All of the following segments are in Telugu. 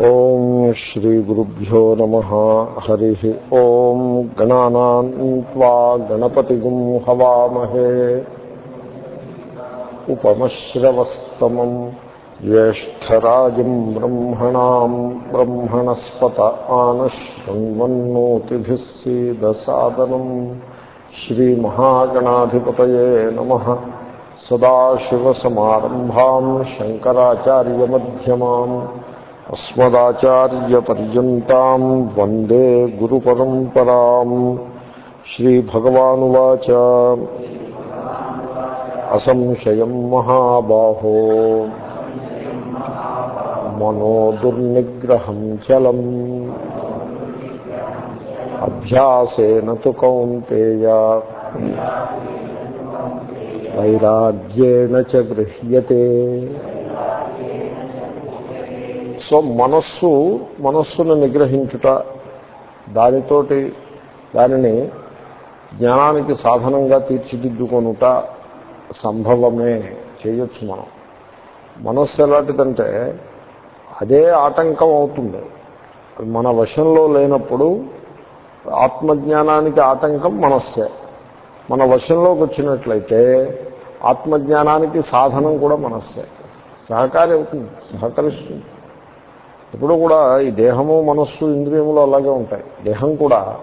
ఓం శ్రీ గురుభ్యో నమ. హరి. ఓం గణానాన్వా గణపతి హవామహే. ఉపమశ్రవస్తమం జ్యేష్టరాజం బ్రహ్మణా బ్రహ్మణస్పత ఆనశృణ్వన్నోతిభిः సీదసాదనం. శ్రీమహాగణాధిపతయే నమ. సదాశివసమారంభాం శంకరాచార్యమ్యమాన్ అస్మదాచార్యపర్యంతం వందే గురు పరంపరా శ్రీభగవానువాచ. అసంశయం మహాబాహో. మనో దుర్నిగ్రహం చలం. అభ్యాసేన తు కౌంతేయ. వైరాగ్యేణ చ గృహ్యతే. సో మనస్సు మనస్సును నిగ్రహించుట దానితోటి దానిని జ్ఞానానికి సాధనంగా తీర్చిదిద్దుకొనుట సంభవమే చేయొచ్చు మనం. మనస్సు ఎలాంటిదంటే అదే ఆటంకం అవుతుంది. మన వశంలో లేనప్పుడు ఆత్మజ్ఞానానికి ఆటంకం మనస్సే. మన వశంలోకి వచ్చినట్లయితే ఆత్మజ్ఞానానికి సాధనం కూడా మనస్సే. సహకారి అవుతుంది సహకరిస్తుంది. ఇప్పుడు కూడా ఈ దేహము మనస్సు ఇంద్రియములు అలాగే ఉంటాయి. దేహం కూడా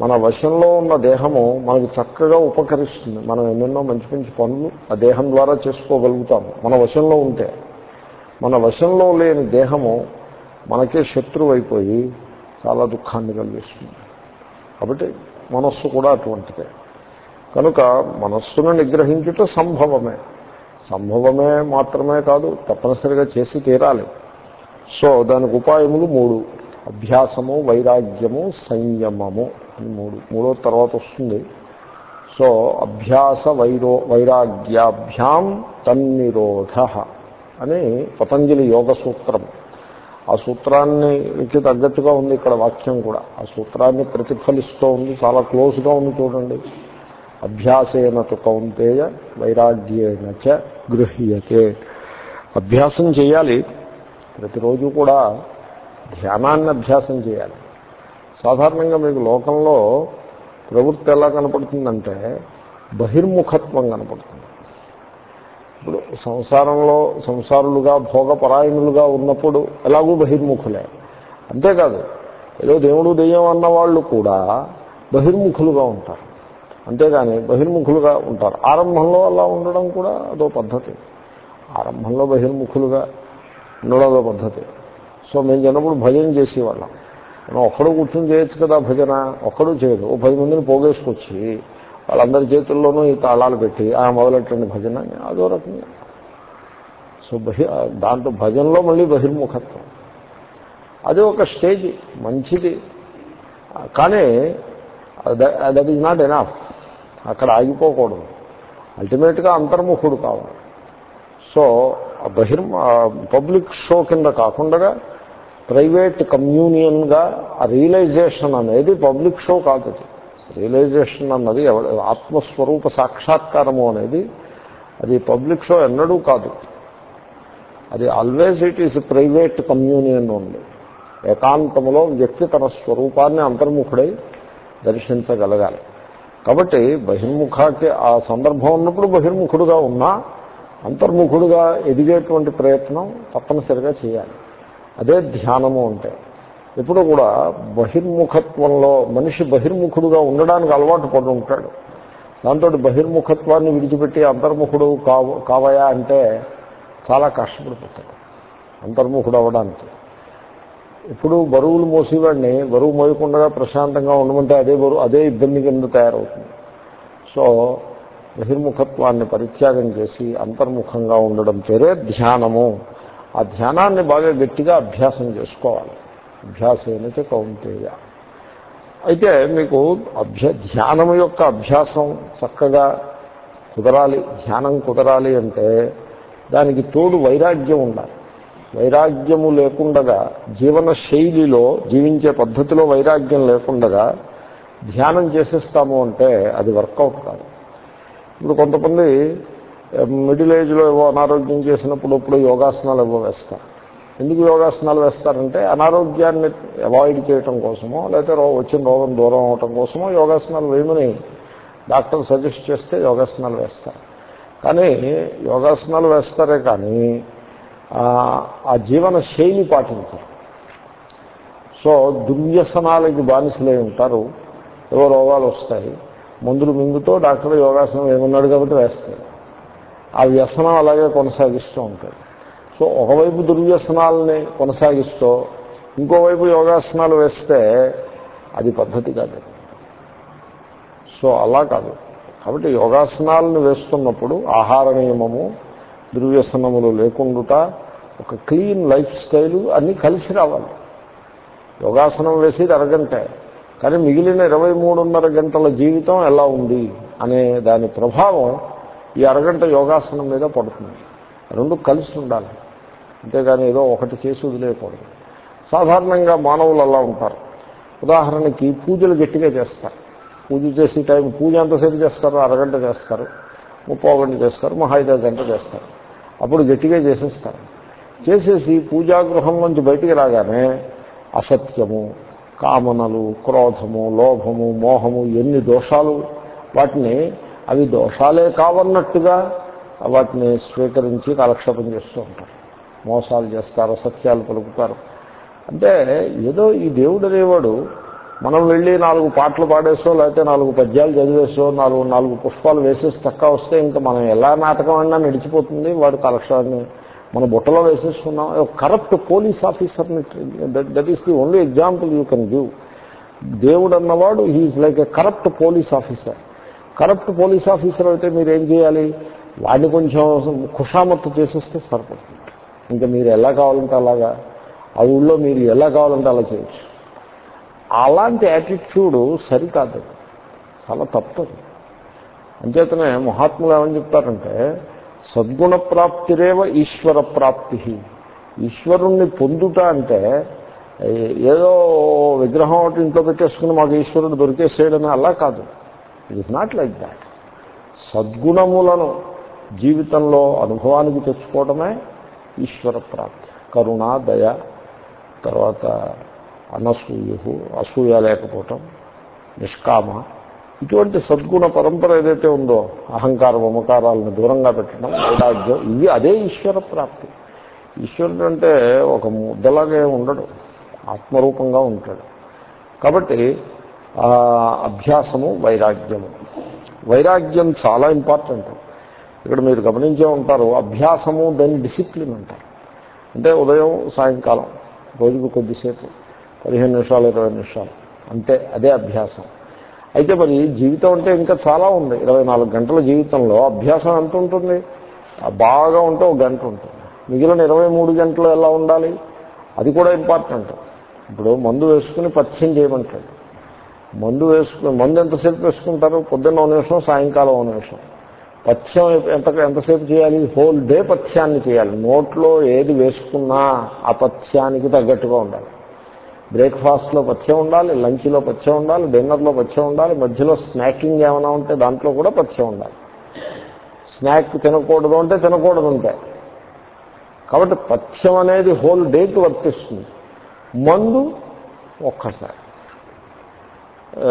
మన వశంలో ఉన్న దేహము మనకు చక్కగా ఉపకరిస్తుంది. మనం ఎన్నెన్నో మంచి మంచి పనులు ఆ దేహం ద్వారా చేసుకోగలుగుతాము. మన వశంలో ఉంటే మన వశంలో లేని దేహము మనకే శత్రువు అయిపోయి చాలా దుఃఖాన్ని కలిగిస్తుంది. కాబట్టి మనస్సు కూడా అటువంటిదే. కనుక మనస్సును నిగ్రహించుట సంభవమే. సంభవమే మాత్రమే కాదు తప్పనిసరిగా చేసి తీరాలి. సో దానికి ఉపాయములు మూడు. అభ్యాసము వైరాగ్యము సంయమము అని మూడు. మూడో తర్వాత వస్తుంది. సో అభ్యాస వైరో వైరాగ్యాభ్యాం తన్నిరోధ అని పతంజలి యోగ సూత్రం. ఆ సూత్రాన్నికి తగ్గట్టుగా ఉంది ఇక్కడ వాక్యం కూడా. ఆ సూత్రాన్ని ప్రతిఫలిస్తూ ఉంది చాలా క్లోజ్గా ఉంది చూడండి. అభ్యాసేన కౌంతేయ వైరాగ్యేన చ గృహ్యతే. అభ్యాసం చేయాలి. ప్రతిరోజు కూడా ధ్యానాన్ని అభ్యాసం చేయాలి. సాధారణంగా మీకు లోకంలో ప్రవృత్తి ఎలా కనపడుతుందంటే బహిర్ముఖత్వం కనపడుతుంది. ఇప్పుడు సంసారంలో సంసారులుగా భోగపరాయణులుగా ఉన్నప్పుడు ఎలాగూ బహిర్ముఖులే. అంతేకాదు ఏదో దేవుడు దెయ్యం అన్న వాళ్ళు కూడా బహిర్ముఖులుగా ఉంటారు. అంతేగాని బహిర్ముఖులుగా ఉంటారు. ఆరంభంలో అలా ఉండడం కూడా అదో పద్ధతి. ఆరంభంలో బహిర్ముఖులుగా ఉండడం పద్ధతి. సో మేము చిన్నప్పుడు భజన చేసేవాళ్ళం. మనం ఒక్కడు కూర్చొని చేయొచ్చు కదా భజన? ఒక్కడు చేయదు ఓ పది మందిని పోగేసుకొచ్చి వాళ్ళందరి చేతుల్లోనూ ఈ తాళాలు పెట్టి ఆ మొదలెట్టండి భజన అదో రకంగా. సో బహి దాంట్లో భజనలో మళ్ళీ బహిర్ముఖత్వం. అది ఒక స్టేజ్ మంచిది. కానీ దట్ ఈజ్ నాట్ ఎనాఫ్. అక్కడ ఆగిపోకూడదు. అల్టిమేట్గా అంతర్ముఖుడు కావాలి. సో బహిర్ పబ్లిక్ షో కింద కాకుండా ప్రైవేట్ కమ్యూనియన్గా ఆ రియలైజేషన్ అనేది పబ్లిక్ షో కాదు అది. రియలైజేషన్ అన్నది ఆత్మస్వరూప సాక్షాత్కారము అనేది అది పబ్లిక్ షో ఎన్నడూ కాదు. అది always it is private communion ఉంది ఏకాంతములో వ్యక్తి తన స్వరూపాన్ని అంతర్ముఖుడై దర్శించగలగాలి. కాబట్టి బహిర్ముఖాకి ఆ సందర్భం ఉన్నప్పుడు బహిర్ముఖుడుగా ఉన్నా అంతర్ముఖుడుగా ఎదిగేటువంటి ప్రయత్నం తప్పనిసరిగా చేయాలి. అదే ధ్యానము అంటే. ఎప్పుడు కూడా బహిర్ముఖత్వంలో మనిషి బహిర్ముఖుడుగా ఉండడానికి అలవాటు పడి ఉంటాడు. దాంతో బహిర్ముఖత్వాన్ని విడిచిపెట్టి అంతర్ముఖుడు కావ కావయా అంటే చాలా కష్టపడిపోతాడు. అంతర్ముఖుడు అవ్వడానికి. ఇప్పుడు బరువులు మోసేవాడిని బరువు మోయకుండా ప్రశాంతంగా ఉండమంటే అదే బరువు అదే ఇబ్బంది కింద తయారవుతుంది. సో బహిర్ముఖత్వాన్ని పరిత్యాగం చేసి అంతర్ముఖంగా ఉండడం పేరే ధ్యానము. ఆ ధ్యానాన్ని బాగా గట్టిగా అభ్యాసం చేసుకోవాలి. అభ్యాసేనైతే కౌంటేయ అయితే మీకు అభ్య ధ్యానం యొక్క అభ్యాసం చక్కగా కుదరాలి ధ్యానం కుదరాలి అంటే దానికి తోడు వైరాగ్యం ఉండాలి. వైరాగ్యము లేకుండగా జీవన శైలిలో జీవించే పద్ధతిలో వైరాగ్యం లేకుండగా ధ్యానం చేసేస్తాము అంటే అది వర్కౌట్ కాదు. ఇప్పుడు కొంతమంది మిడిల్ ఏజ్లో ఏవో అనారోగ్యం చేసినప్పుడు ఇప్పుడు యోగాసనాలు ఏవో వేస్తారు. ఎందుకు యోగాసనాలు వేస్తారంటే అనారోగ్యాన్ని అవాయిడ్ చేయటం కోసమో లేకపోతే రో వచ్చిన రోగం దూరం అవటం కోసమో యోగాసనాలు వేయమని డాక్టర్ సజెస్ట్ చేస్తే యోగాసనాలు వేస్తారు. కానీ యోగాసనాలు వేస్తారే కానీ ఆ జీవన శైలి పాటించరు. సో దుర్వ్యసనాలకి బానిసలై ఉంటారు. ఏవో రోగాలు వస్తాయి. మందులు మింగుతో డాక్టర్ యోగాసనం ఏమన్నాడు కాబట్టి వేస్తాడు. ఆ వ్యసనం అలాగే కొనసాగిస్తూ ఉంటాడు. సో ఒకవైపు దుర్వ్యసనాలని కొనసాగిస్తూ ఇంకోవైపు యోగాసనాలు వేస్తే అది పద్ధతి కాదు. సో అలా కాదు. కాబట్టి యోగాసనాలను వేస్తున్నప్పుడు ఆహార నియమము దుర్వ్యసనములు లేకుండుట ఒక క్లీన్ లైఫ్ స్టైలు అన్నీ కలిసి రావాలి. యోగాసనం వేసేది అరగంటే. కానీ మిగిలిన ఇరవై మూడున్నర గంటల జీవితం ఎలా ఉంది అనే దాని ప్రభావం ఈ అరగంట యోగాసనం మీద పడుతుంది. రెండు కలిసి ఉండాలి. అంతేగాని ఏదో ఒకటి చేసి వదిలేయకూడదు. సాధారణంగా మానవులు అలా ఉంటారు. ఉదాహరణకి పూజలు గట్టిగా చేస్తారు. పూజ చేసే టైం పూజ ఎంతసేపు చేస్తారు? అరగంట చేస్తారు. ముప్పో గంట చేస్తారు. మహా ఐదో గంట చేస్తారు. అప్పుడు గట్టిగా చేసేస్తారు. చేసేసి పూజాగృహం నుంచి బయటికి రాగానే అసత్యము కామనలు క్రోధము లోభము మోహము ఎన్ని దోషాలు? వాటిని అవి దోషాలే కావన్నట్టుగా వాటిని స్వీకరించి కాలక్షేపం చేస్తూ ఉంటారు. మోసాలు చేస్తారు సత్యాలు పలుకుతారు. అంటే ఏదో ఈ దేవుడు అనేవాడు మనం వెళ్ళి నాలుగు పాటలు పాడేసో లేకపోతే నాలుగు పద్యాలు చదివేసో నాలుగు నాలుగు పుష్పాలు వేసేసి చక్కా వస్తే ఇంకా మనం ఎలా నాటకం అన్నా నడిచిపోతుంది వాడు కాలక్షేపాన్ని మన బుట్టలో వేసేసుకున్నాం. కరప్ట్ పోలీస్ ఆఫీసర్ని that is the only example you can give దేవుడు అన్నవాడు he is like a corrupt police officer corrupt police officer అయితే మీరు ఏం చేయాలి? వాడిని కొంచెం ఖుషామత్తు చేసేస్తే సరిపడుతుంది ఇంకా మీరు ఎలా కావాలంటే అలాగా ఆ ఊళ్ళో మీరు ఎలా కావాలంటే అలా చేయొచ్చు. అలాంటి యాటిట్యూడ్ సరికాదు. చాలా తప్పదు అంచేతనే మహాత్ములు ఏమని చెప్తారంటే సద్గుణ ప్రాప్తిరేవ ఈశ్వర ప్రాప్తి ఈశ్వరుణ్ణి పొందుట అంటే ఏదో విగ్రహం ఒకటి ఇంట్లో పెట్టేసుకుని మాకు ఈశ్వరుడు దొరికేసేయడని అలా కాదు. It is not like that సద్గుణములను జీవితంలో అనుభవానికి తెచ్చుకోవడమే ఈశ్వర ప్రాప్తి కరుణ దయ తర్వాత అనసూయు అసూయ లేకపోవటం నిష్కామ ఇటువంటి సద్గుణ పరంపర ఏదైతే ఉందో అహంకార మమకారాలను దూరంగా పెట్టడం వైరాగ్యం ఇవి అదే ఈశ్వర ప్రాప్తి. ఈశ్వరుడు అంటే ఒక ముద్దలాగే ఉండడు ఆత్మరూపంగా ఉంటాడు. కాబట్టి అభ్యాసము వైరాగ్యము. వైరాగ్యం చాలా ఇంపార్టెంట్. ఇక్కడ మీరు గమనించే ఉంటారు అభ్యాసము దాని డిసిప్లిన్ అంటారు. అంటే ఉదయం సాయంకాలం రోజుకు కొద్దిసేపు పదిహేను నిమిషాలు ఇరవై నిమిషాలు అంతే అదే అభ్యాసం. అయితే మరి జీవితం అంటే ఇంకా చాలా ఉంది. ఇరవై నాలుగు గంటల జీవితంలో అభ్యాసం ఎంత ఉంటుంది? బాగా ఉంటే ఒక గంట ఉంటుంది. మిగిలిన ఇరవై మూడు గంటలు ఎలా ఉండాలి? అది కూడా ఇంపార్టెంట్ ఇప్పుడు మందు వేసుకుని పథ్యం చేయమంటాడు. మందు వేసుకుని మందు ఎంతసేపు వేసుకుంటారు? పొద్దున్న నిమిషం సాయంకాలం ఒక నిమిషం. పథ్యం ఎంత ఎంతసేపు చేయాలి? హోల్ డే పథ్యాన్ని చేయాలి. నోట్లో ఏది వేసుకున్నా ఆ పథ్యానికి తగ్గట్టుగా ఉండాలి. బ్రేక్ఫాస్ట్లో పథ్యం ఉండాలి లంచ్లో పథ్యం ఉండాలి డిన్నర్లో పథ్యం ఉండాలి మధ్యలో స్నాకింగ్ ఏమైనా ఉంటే దాంట్లో కూడా పథ్యం ఉండాలి. స్నాక్ తినకూడదు అంటే తినకూడదు అంతే. కాబట్టి పథ్యం అనేది హోల్ డేకి వర్తిస్తుంది. మందు ఒక్కసారి.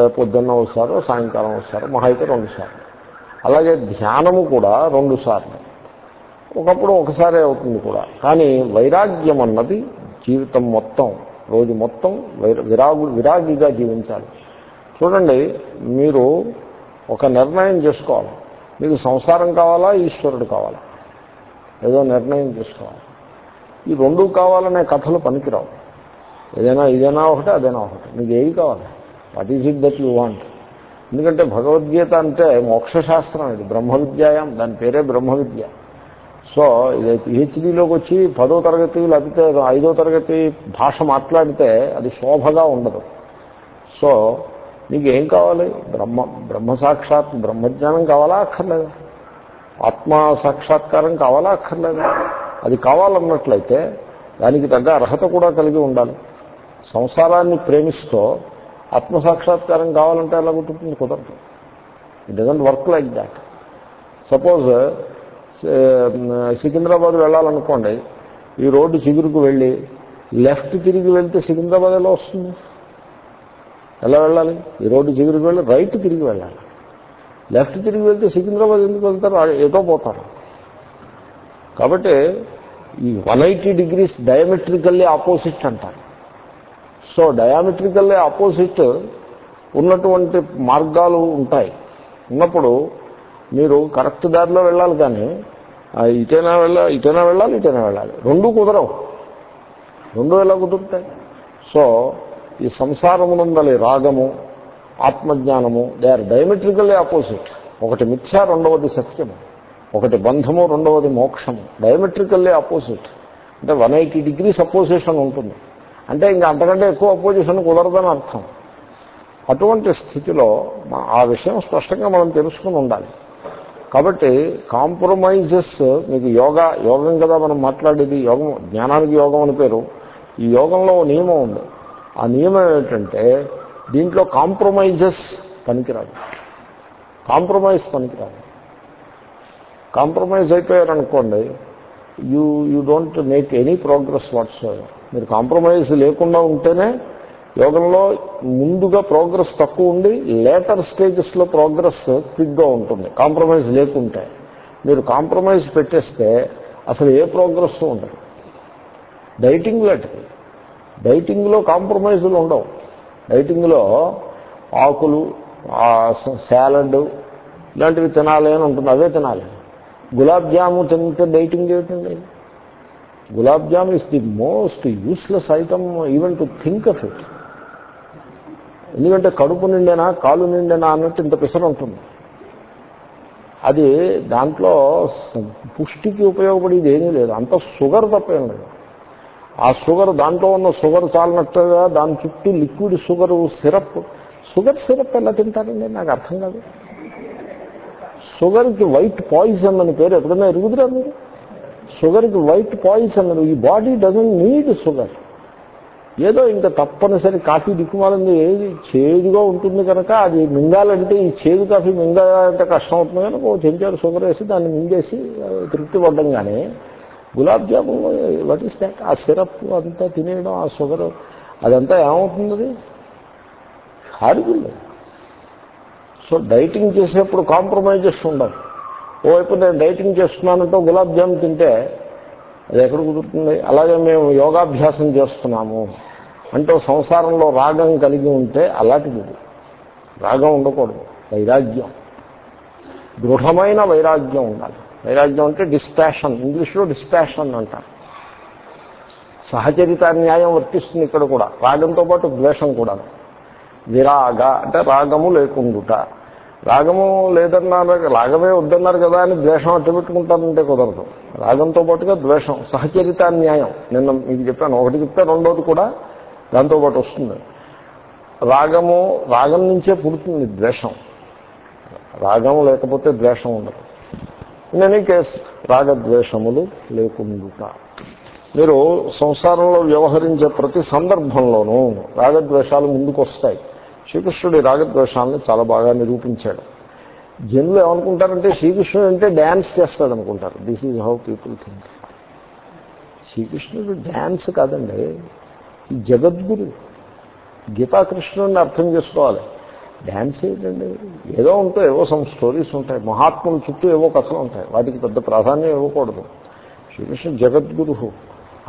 పొద్దున్న ఒకసారి సాయంకాలం ఒకసారి మహా అయితే రెండు సార్లు అలాగే ధ్యానము కూడా రెండుసార్లు. ఒకప్పుడు ఒకసారి అవుతుంది కూడా. కానీ వైరాగ్యం అన్నది జీవితం మొత్తం రోజు మొత్తం విరాగు విరాగిగా జీవించాలి. చూడండి మీరు ఒక నిర్ణయం చేసుకోవాలి. మీకు సంసారం కావాలా ఈశ్వరుడు కావాలా? ఏదో నిర్ణయం చేసుకోవాలి. ఈ రెండు కావాలనే కథలు పనికిరావు. ఏదైనా ఇదైనా ఒకటి అదైనా ఒకటి. మీకు ఏది కావాలి? What is it that you want? ఎందుకంటే భగవద్గీత అంటే మోక్షశాస్త్రం ఇది. బ్రహ్మ విద్యాయం దాని పేరే బ్రహ్మ విద్య సో ఇది పిహెచ్డీలోకి వచ్చి పదో తరగతి లేకపోతే ఐదో తరగతి భాష మాట్లాడితే అది శోభగా ఉండదు. సో నీకు ఏం కావాలి? బ్రహ్మ బ్రహ్మ సాక్షాత్ బ్రహ్మజ్ఞానం కావాలా అక్కర్లేదా. ఆత్మ సాక్షాత్కారం కావాలా అక్కర్లేదా. అది కావాలన్నట్లయితే దానికి తగ్గ అర్హత కూడా కలిగి ఉండాలి. సంసారాన్ని ప్రేమిస్తూ ఆత్మసాక్షాత్కారం కావాలంటే ఎలా కుదురుతుంది? కుదరదు. It doesn't work like that suppose Secunderabad వెళ్ళాలనుకోండి ఈ రోడ్డు చిగురుకు వెళ్ళి లెఫ్ట్ తిరిగి వెళ్తే సికింద్రాబాద్ ఎలా వస్తుంది? ఎలా వెళ్ళాలి? ఈ రోడ్డు చిగురుకు వెళ్ళి రైట్ తిరిగి వెళ్ళాలి. లెఫ్ట్ తిరిగి వెళ్తే సికింద్రాబాద్ ఎందుకు వెళ్తారు? ఏదో పోతారు. కాబట్టి ఈ one eighty degrees diametrically opposite అంటారు. సో డయామెట్రికల్లీ ఆపోజిట్ ఉన్నటువంటి మార్గాలు ఉంటాయి. ఉన్నప్పుడు మీరు కరెక్ట్ దారిలో వెళ్ళాలి కానీ ఇటైనా వెళ్ళ ఇటైనా వెళ్ళాలి ఇటైనా వెళ్ళాలి. రెండూ కుదరవు. రెండు ఎలా కుదురుతాయి? సో ఈ సంసారమునందలి రాగము ఆత్మజ్ఞానము దే ఆర్ డయామెట్రికల్లీ ఆపోజిట్. ఒకటి మిథ్య రెండవది సత్యము. ఒకటి బంధము రెండవది మోక్షము. Diametrically opposite. అంటే వన్ ఎయిటీ డిగ్రీస్ అపోజిషన్ ఉంటుంది. అంటే ఇంకా అంతకంటే ఎక్కువ అపోజిషన్ కుదరదని అర్థం. అటువంటి స్థితిలో మా- ఆ విషయం స్పష్టంగా మనం తెలుసుకుని ఉండాలి. కాబట్టి కాంప్రమైజెస్ మీకు యోగా యోగం కదా మనం మాట్లాడేది యోగం జ్ఞానానికి యోగం అని పేరు. ఈ యోగంలో ఓ నియమం ఉంది. ఆ నియమం ఏమిటంటే దీంట్లో కాంప్రమైజెస్ పనికిరాదు కాంప్రమైజ్ పనికిరాదు compromise అయిపోయారనుకోండి you you don't make any progress what's మీరు కాంప్రమైజ్ లేకుండా ఉంటేనే యోగంలో ముందుగా ప్రోగ్రెస్ తక్కువ ఉండి లేటర్ స్టేజెస్లో ప్రోగ్రెస్ క్విక్గా ఉంటుంది కాంప్రమైజ్ లేకుంటే. మీరు కాంప్రమైజ్ పెట్టేస్తే అసలు ఏ ప్రోగ్రెస్ ఉండదు. డైటింగ్ లాంటిది. డైటింగ్లో కాంప్రమైజులు ఉండవు. డైటింగ్లో ఆకులు సాలడ్ ఇలాంటివి తినాలి అని ఉంటుంది అవే తినాలి. గులాబ్ జాము తింటే డైటింగ్ ఏమిటండి? Gulab jam is the most useless item even to think of it. ఎందుకంటే కడుపు నిండేనా కాలు నిండేనా అన్నట్టు ఇంత పిసర ఉంటుంది. అది దాంట్లో పుష్టికి ఉపయోగపడేది ఏమీ లేదు. అంత షుగర్ తప్పేం లేదు. ఆ షుగర్ దాంట్లో ఉన్న షుగర్ చాలినట్టుగా దాని చుట్టూ liquid sugar syrup. Sugar syrup ఎలా తింటారండి? నాకు అర్థం కాదు. షుగర్కి వైట్ పాయిజన్ అని పేరు ఎప్పుడైనా ఎరుగుదురా మీరు? షుగర్కి వైట్ పాయిజన్ అని ఈ బాడీ డజన్ నీడ్ షుగర్. ఏదో ఇంకా తప్పనిసరి కాఫీ దిక్కుమాలింది ఏది చేదుగా ఉంటుంది కనుక అది మింగాలంటే ఈ చేదు కాఫీ మింగాలంటే కష్టం అవుతుంది కనుక ఓ చెంచాడు షుగర్ వేసి దాన్ని మింగేసి తృప్తి పడ్డం కానీ gulab jamun what is that ఆ సిరప్ అంతా తినేయడం ఆ షుగర్ అదంతా ఏమవుతుంది అది హారిబుల్ సో డైటింగ్ చేసేప్పుడు కాంప్రమైజెస్ ఉండవు ఓవైపు నేను డైటింగ్ చేస్తున్నానంటే గులాబ్ జామ్ తింటే అది ఎక్కడ కుదురుతుంది? అలాగే మేము యోగాభ్యాసం చేస్తున్నాము. అంటే సంసారంలో రాగం కలిగి ఉంటే అలాంటిది. రాగం ఉండకూడదు. వైరాగ్యం. దృఢమైన వైరాగ్యం ఉండాలి. వైరాగ్యం అంటే డిస్పాషన్ ఇంగ్లీష్లో డిస్పాషన్ అంటారు. సహచరిత న్యాయం వర్తిస్తుంది ఇక్కడ కూడా. రాగంతో పాటు ద్వేషం కూడా విరాగ అంటే రాగము లేకుండుట. రాగము లేదన్నారు రాగమే వద్దన్నారు కదా అని ద్వేషం అట్టు పెట్టుకుంటారంటే కుదరదు. రాగంతో పాటుగా ద్వేషం సహచరిత న్యాయం నిన్న మీకు చెప్పాను ఒకటి చెప్తే రెండోది కూడా దాంతో పాటు వస్తుంది. రాగము రాగం నుంచే పుడుతుంది ద్వేషం. రాగం లేకపోతే ద్వేషం ఉండదు. ఇన్ ఎనీ కేస్ రాగద్వేషములు లేకుండా మీరు సంసారంలో వ్యవహరించే ప్రతి సందర్భంలోనూ రాగద్వేషాలు ముందుకు వస్తాయి శ్రీకృష్ణుడి రాగద్వేషాలని చాలా బాగా నిరూపించాడు. జనులు ఏమనుకుంటారంటే శ్రీకృష్ణుడు అంటే డ్యాన్స్ చేస్తాడు అనుకుంటారు. This is how people think శ్రీకృష్ణుడు డ్యాన్స్ కాదండి. ఈ జగద్గురు గీతాకృష్ణుడిని అర్థం చేసుకోవాలి. డ్యాన్స్ ఏంటండి? ఏదో ఉంటాయి ఏవో సమ్ స్టోరీస్ ఉంటాయి. మహాత్ముల చుట్టూ ఏవో కథలు ఉంటాయి. వాటికి పెద్ద ప్రాధాన్యం ఇవ్వకూడదు. శ్రీకృష్ణుడు జగద్గురు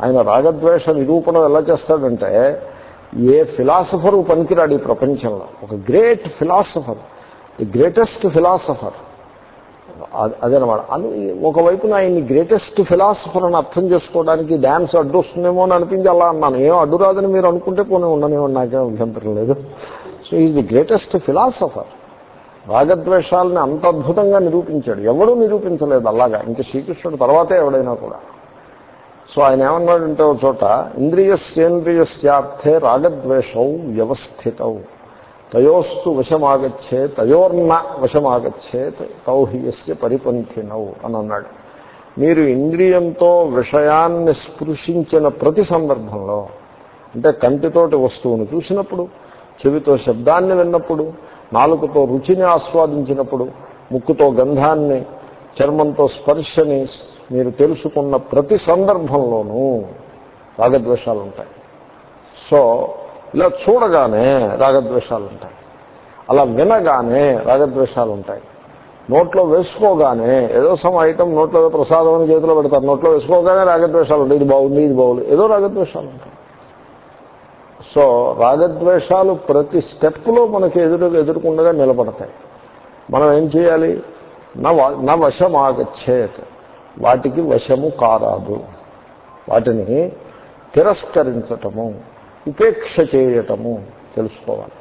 ఆయన రాగద్వేష నిరూపణ ఎలా చేస్తాడంటే ఏ ఫిలాసఫరు పనికిరాడు ఈ ప్రపంచంలో. ఒక great philosopher the greatest philosopher. అదనమాట. అని ఒకవైపున ఆయన్ని గ్రేటెస్ట్ ఫిలాసఫర్ అని అర్థం చేసుకోవడానికి డ్యాన్స్ అడ్డు వస్తుందేమో అని అనిపించి అలా అన్నాను. ఏం అడ్డు రాదని మీరు అనుకుంటే పోనీ ఉండనేమో నాకేం అభ్యంతరం లేదు. So is the greatest philosopher రాగద్వేషాలని అంత అద్భుతంగా నిరూపించాడు. ఎవడూ నిరూపించలేదు అలాగా. ఇంకా శ్రీకృష్ణుడు తర్వాతే ఎవడైనా కూడా. సో ఆయన ఏమన్నాడంటే ఒక చోట ఇంద్రియస్యేంద్రియస్యార్థే రాగద్వేషౌ వ్యవస్థితౌ. తయోస్తు వశమాగచ్చే తయోర్న వశమాగచ్చేత్ తౌహియస్య పరిపంథినౌ అని అన్నాడు. మీరు ఇంద్రియంతో విషయాన్ని స్పృశించిన ప్రతి సందర్భంలో అంటే కంటితోటి వస్తువును చూసినప్పుడు చెవితో శబ్దాన్ని విన్నప్పుడు నాలుగుతో రుచిని ఆస్వాదించినప్పుడు ముక్కుతో గంధాన్ని చర్మంతో స్పర్శని మీరు తెలుసుకున్న ప్రతి సందర్భంలోనూ రాగద్వేషాలు ఉంటాయి సో ఇలా చూడగానే రాగద్వేషాలు ఉంటాయి అలా వినగానే రాగద్వేషాలు ఉంటాయి నోట్లో వేసుకోగానే ఏదో సమ ఐటమ్ నోట్లో ప్రసాదం అని చేతిలో పెడతారు నోట్లో వేసుకోగానే రాగద్వేషాలు ఉంటాయి ఇది బాగుంది ఇది బాగుంది ఏదో రాగద్వేషాలు ఉంటాయి సో రాగద్వేషాలు ప్రతి స్టెప్లో మనకి ఎదురు ఎదుర్కొండగా నిలబడతాయి. మనం ఏం చేయాలి? నా వశమాగచ్చేత్. వాటికి వశము కారాదు. వాటిని తిరస్కరించటము ఉపేక్ష చేయటము తెలుసుకోవాలి.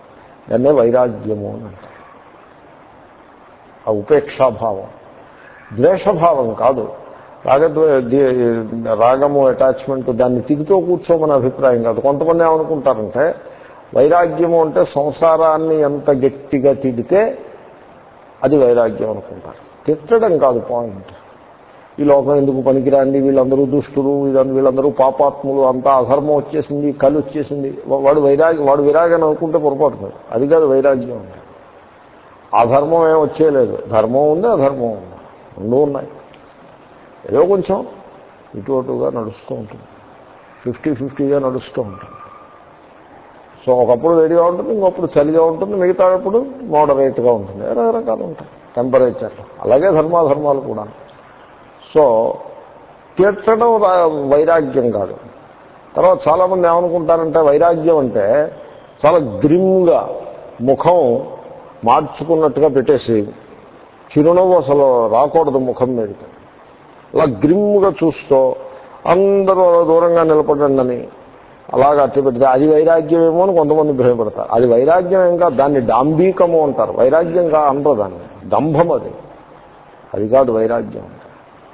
దాన్నే వైరాగ్యము అని అంటారు. ఆ ఉపేక్షాభావం. ద్వేషభావం కాదు. రాగద్వే రాగము అటాచ్మెంట్ దాన్ని తిగుతూ కూర్చోమని అభిప్రాయం కాదు. కొంతమంది ఏమనుకుంటారంటే వైరాగ్యము అంటే సంసారాన్ని ఎంత గట్టిగా తిడితే అది వైరాగ్యం అనుకుంటారు. తిట్టడం కాదు పాయింట్ ఈ లోకం ఎందుకు పనికిరాండి? వీళ్ళందరూ దుష్టులు వీళ్ళందరూ వీళ్ళందరూ పాపాత్ములు అంతా అధర్మం వచ్చేసింది కళ్ళు వచ్చేసింది. వాడు వైరాగ్యం వాడు విరాగం అనుకుంటే పొరపాటు అది కాదు వైరాగ్యం అంటే. అధర్మం ఏం వచ్చేయలేదు. ధర్మం ఉంది అధర్మం ఉంది. రెండు ఉన్నాయి. ఏదో కొంచెం ఇటు అటుగా నడుస్తూ ఉంటుంది. ఫిఫ్టీ ఫిఫ్టీగా నడుస్తూ ఉంటుంది. సో ఒకప్పుడు వేడిగా ఉంటుంది ఇంకొప్పుడు చలిగా ఉంటుంది మిగతా అప్పుడు మోడరేట్గా ఉంటుంది. రకరకాలు ఉంటాయి టెంపరేచర్ అలాగే ధర్మాధర్మాలు కూడా. సో తీర్చడం వైరాగ్యం కాదు. తర్వాత చాలామంది ఏమనుకుంటారంటే వైరాగ్యం అంటే చాలా గ్రిమ్గా ముఖం మార్చుకున్నట్టుగా పెట్టేసి చిరునవ్వు అసలు రాకూడదు ముఖం మీదకి. అలా గ్రిమ్గా చూస్తూ అందరూ దూరంగా నిలబడండి అని అలాగా అట్టి పెడితే అది వైరాగ్యం ఏమో అని కొంతమంది భయపడతారు. అది వైరాగ్యం ఇంకా దాన్ని డాంబీకము అంటారు. వైరాగ్యం కా అంటారు దాన్ని. దంభం అది. అది కాదు వైరాగ్యం అంటారు.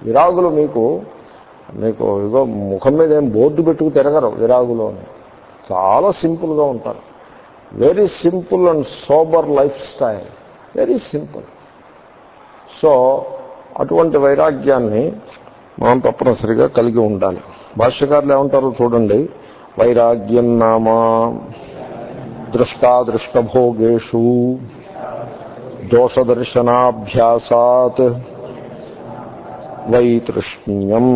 విరాగులు మీకు మీకు ఇగో ముఖం మీద ఏం బోర్డు పెట్టుకు తిరగరు విరాగులు అని. చాలా సింపుల్గా ఉంటారు. Very simple and sober life style very simple so అటువంటి వైరాగ్యాన్ని మనం తప్పనిసరిగా కలిగి ఉండాలి. భాష్యకారులు ఏమంటారో చూడండి. వైరాగ్యం నామా దృష్టాదృష్టభోగేషు దోషదర్శనాభ్యాసాత్ వైతృష్ణ్యం.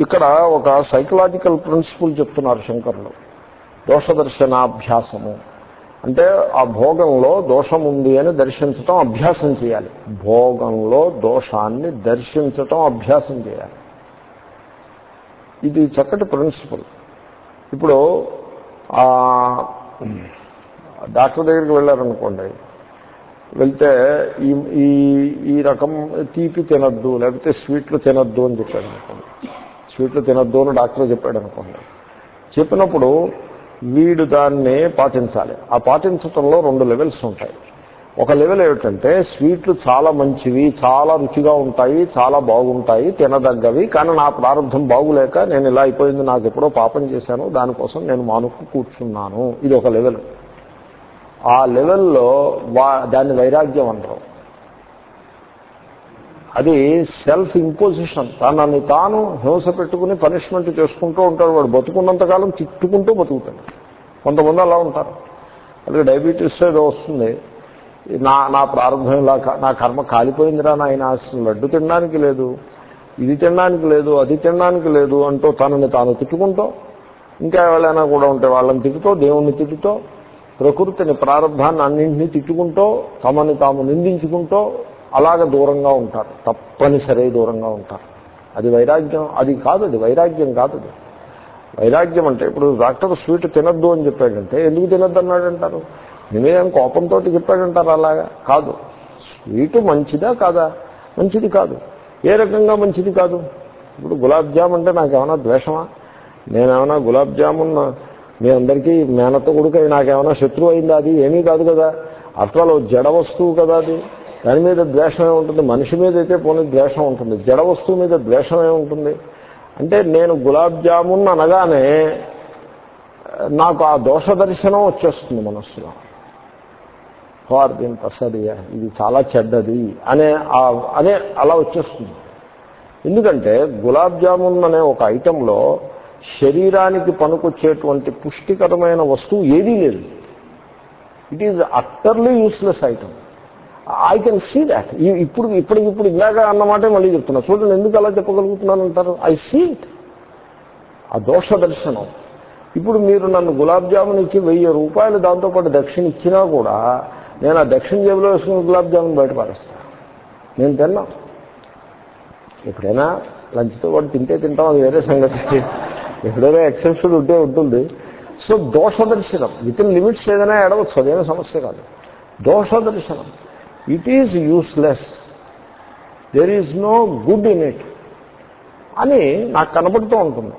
ఇక్కడ ఒక సైకలాజికల్ ప్రిన్సిపుల్ చెప్తున్నారు శంకరులు. దోషదర్శనాభ్యాసము. అంటే ఆ భోగంలో దోషం ఉంది అని దర్శించటం అభ్యాసం చేయాలి. భోగంలో దోషాన్ని దర్శించటం అభ్యాసం చేయాలి. ఇది చక్కటి ప్రిన్సిపల్ ఇప్పుడు డాక్టర్ దగ్గరికి వెళ్ళారనుకోండి. వెళ్తే ఈ ఈ ఈ రకం తీపి తినద్దు లేకపోతే స్వీట్లు తినద్దు అని చెప్పాడు అనుకోండి స్వీట్లు తినద్దు అని డాక్టర్ చెప్పాడు అనుకోండి చెప్పినప్పుడు వీడు దాన్ని పాటించాలి. ఆ పాటించటంలో రెండు లెవెల్స్ ఉంటాయి. ఒక లెవెల్ ఏమిటంటే స్వీట్లు చాలా మంచివి చాలా రుచిగా ఉంటాయి చాలా బాగుంటాయి తినదగ్గవి. కానీ నా ప్రారంభం బాగులేక నేను ఇలా అయిపోయింది నాకు ఎప్పుడో పాపం చేశాను దానికోసం నేను మానుకు కూర్చున్నాను. ఇది ఒక లెవెల్. ఆ లెవెల్లో వా దాన్ని వైరాగ్యం అంటారు. అది సెల్ఫ్ ఇంపోజిషన్ తనని తాను హింస పెట్టుకుని పనిష్మెంట్ చేసుకుంటూ ఉంటాడు. వాడు బతుకున్నంతకాలం తిట్టుకుంటూ బతుకుతాడు. కొంతమంది అలా ఉంటారు. అలాగే డయాబెటీస్ ఏదో వస్తుంది. నా నా ప్రారంభం ఇలా నా కర్మ కాలిపోయిందిరా నాయన అసలు లడ్డు తినడానికి లేదు ఇది తినడానికి లేదు అది తినడానికి లేదు అంటూ తనని తాను తిట్టుకుంటూ ఇంకా ఎవరైనా కూడా ఉంటే వాళ్ళని తిట్టుతో దేవుణ్ణి తిట్టుతో ప్రకృతిని ప్రారంభాన్ని అన్నింటినీ తిట్టుకుంటూ తమని తాము నిందించుకుంటూ అలాగ దూరంగా ఉంటారు తప్పనిసరి దూరంగా ఉంటారు. అది వైరాగ్యం అది కాదు అది వైరాగ్యం కాదు అది. వైరాగ్యం అంటే ఇప్పుడు డాక్టర్ స్వీట్ తినద్దు అని చెప్పాడంటే ఎందుకు తినద్దు అన్నాడంటారు నేనేం కోపంతో చెప్పాడంటారు అలాగా? కాదు. స్వీట్ మంచిదా కాదా? మంచిది కాదు. ఏ రకంగా మంచిది కాదు? ఇప్పుడు గులాబ్ జామ్ అంటే నాకేమైనా ద్వేషమా? నేనేమైనా గులాబ్ జామున్ మీ అందరికీ మేనత్త కొడుకు నాకేమైనా శత్రువు అయిందా అది? ఏమీ కాదు కదా. ఆఫ్టర్ జడ వస్తువు కదా అది. దాని మీద ద్వేషమే ఉంటుంది మనిషి మీద అయితే పోనీ ద్వేషం ఉంటుంది. జడ వస్తువు మీద ద్వేషమే ఉంటుంది అంటే నేను గులాబ్ జామున్ అనగానే నాకు ఆ దోష దర్శనం వచ్చేస్తుంది మనస్సులో. ఫార్ దీని తసదియా ఇది చాలా చెడ్డది అనే అనే అలా వచ్చేస్తుంది. ఎందుకంటే గులాబ్ జామున్ అనే ఒక ఐటెంలో శరీరానికి పనికొచ్చేటువంటి పుష్టికరమైన వస్తువు ఏదీ లేదు. It is utterly useless item I can see that ఇప్పుడు ఇప్పటికి ఇప్పుడు ఇలాగా అన్నమాటే మళ్ళీ చెప్తున్నా. చూడండి ఎందుకు అలా చెప్పగలుగుతున్నాను అంటారు? ఐ సీ ఇట్ ఆ దోష దర్శనం. ఇప్పుడు మీరు నన్ను గులాబ్ జామున్ ఇచ్చి వెయ్యి రూపాయలు దాంతోపాటు దక్షిణ ఇచ్చినా కూడా నేను ఆ దక్షిణ జేబులో వేసుకుని గులాబ్ జామున్ బయట పారేస్తాను నేను తిన్నా. ఎప్పుడైనా లంచ్తో పాటు తింటే తింటాం అది వేరే సంగతి. ఎప్పుడైనా ఎక్సెప్షన్ ఉంటే ఉంటుంది. సో దోష దర్శనం. విత్ ఇన్ లిమిట్స్ ఏదైనా ఎడవచ్చు అదేమో సమస్య కాదు. దోష దర్శనం. It is useless there is no good in it అని నాకు కనబడుతూ ఉంటుంది.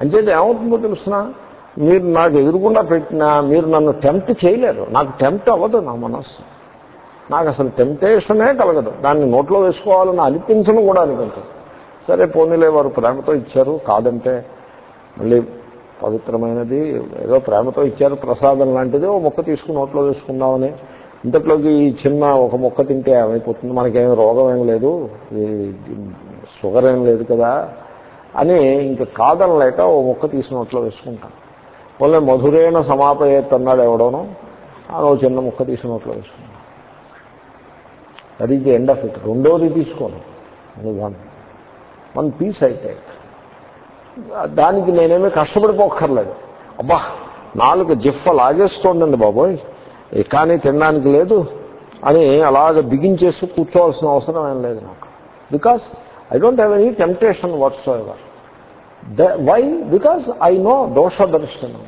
అంచేది ఏమవుతుందో తెలుసిన? మీరు నాకు ఎదురుకుండా పెట్టినా మీరు నన్ను టెంప్ట్ చేయలేరు. నాకు టెంప్ట్ అవ్వదు నా మనస్సు. నాకు అసలు టెంప్టేషనే కలగదు. దాన్ని నోట్లో వేసుకోవాలని అనిపించడం కూడా అనిపించదు. సరే పోనీలే వారు ప్రేమతో ఇచ్చారు కాదంటే మళ్ళీ పవిత్రమైనది ఏదో ప్రేమతో ఇచ్చారు ప్రసాదం లాంటిది ఓ మొక్క తీసుకుని నోట్లో వేసుకుందామని. ఇంతట్లోకి ఈ చిన్న ఒక మొక్క తింటే ఏమైపోతుంది? మనకేం రోగం ఏం లేదు. షుగర్ ఏం లేదు కదా అని ఇంకా కాదనలేక ఓ మొక్క తీసి నోట్లో వేసుకుంటాం. వాళ్ళే మధురైన సమాపయేత్ అన్నాడు ఎవడోనో ఒక చిన్న ముక్క తీసి నోట్లో వేసుకుంటాం that is the end of it రెండోది తీసుకోను. వన్. వన్ పీస్ అయితే దానికి నేనేమీ కష్టపడిపోక్కర్లేదు. అబ్బా నాలుగు జిఫ్ఫ లాగేస్తోందండి బాబోయ్. కానీ తినడానికి లేదు అని అలాగ బిగించేసి కూర్చోవాల్సిన అవసరం ఏం లేదు నాకు. Because I don't have any temptation whatsoever why? Because I know దోష దర్శనం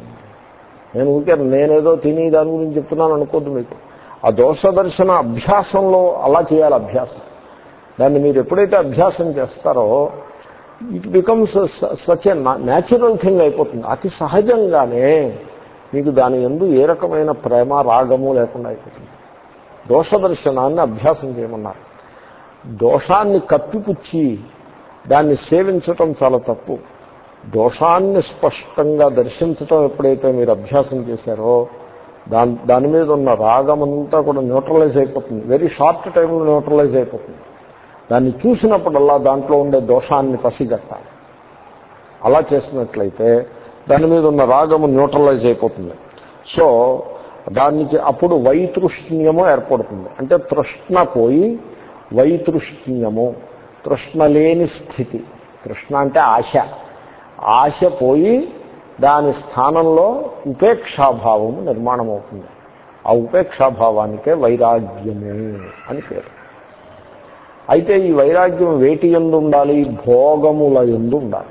నేను ఊరికే నేనేదో తిని దాని గురించి చెప్తున్నాను అనుకోద్దు మీకు. ఆ దోష దర్శన అభ్యాసంలో అలా చేయాలి అభ్యాసం. దాన్ని మీరు ఎప్పుడైతే అభ్యాసం చేస్తారో it becomes such a natural thing అయిపోతుంది. అతి సహజంగానే మీకు దాని ఎందు ఏ రకమైన ప్రేమ రాగము లేకుండా అయిపోతుంది. దోష దర్శనాన్ని అభ్యాసం చేయమన్నారు. దోషాన్ని కప్పిపుచ్చి దాన్ని సేవించటం చాలా తప్పు. దోషాన్ని స్పష్టంగా దర్శించటం ఎప్పుడైతే మీరు అభ్యాసం చేశారో దాని దాని మీద ఉన్న రాగమంతా కూడా న్యూట్రలైజ్ అయిపోతుంది. వెరీ షార్ట్ టైంలో న్యూట్రలైజ్ అయిపోతుంది. దాన్ని చూసినప్పుడల్లా దాంట్లో ఉండే దోషాన్ని పసిగట్టాలి. అలా చేసినట్లయితే దాని మీద ఉన్న రాగము న్యూట్రలైజ్ అయిపోతుంది. సో దానికి అప్పుడు వైతృష్ణ్యము ఏర్పడుతుంది. అంటే తృష్ణ పోయి వైతృష్ణ్యము తృష్ణ లేని స్థితి. తృష్ణ అంటే ఆశ. ఆశ పోయి దాని స్థానంలో ఉపేక్షాభావము నిర్మాణం అవుతుంది ఆ ఉపేక్షాభావానికే వైరాగ్యమే అని పేరు. అయితే ఈ వైరాగ్యం వేటి ఎందు ఉండాలి? భోగముల ఎందు ఉండాలి.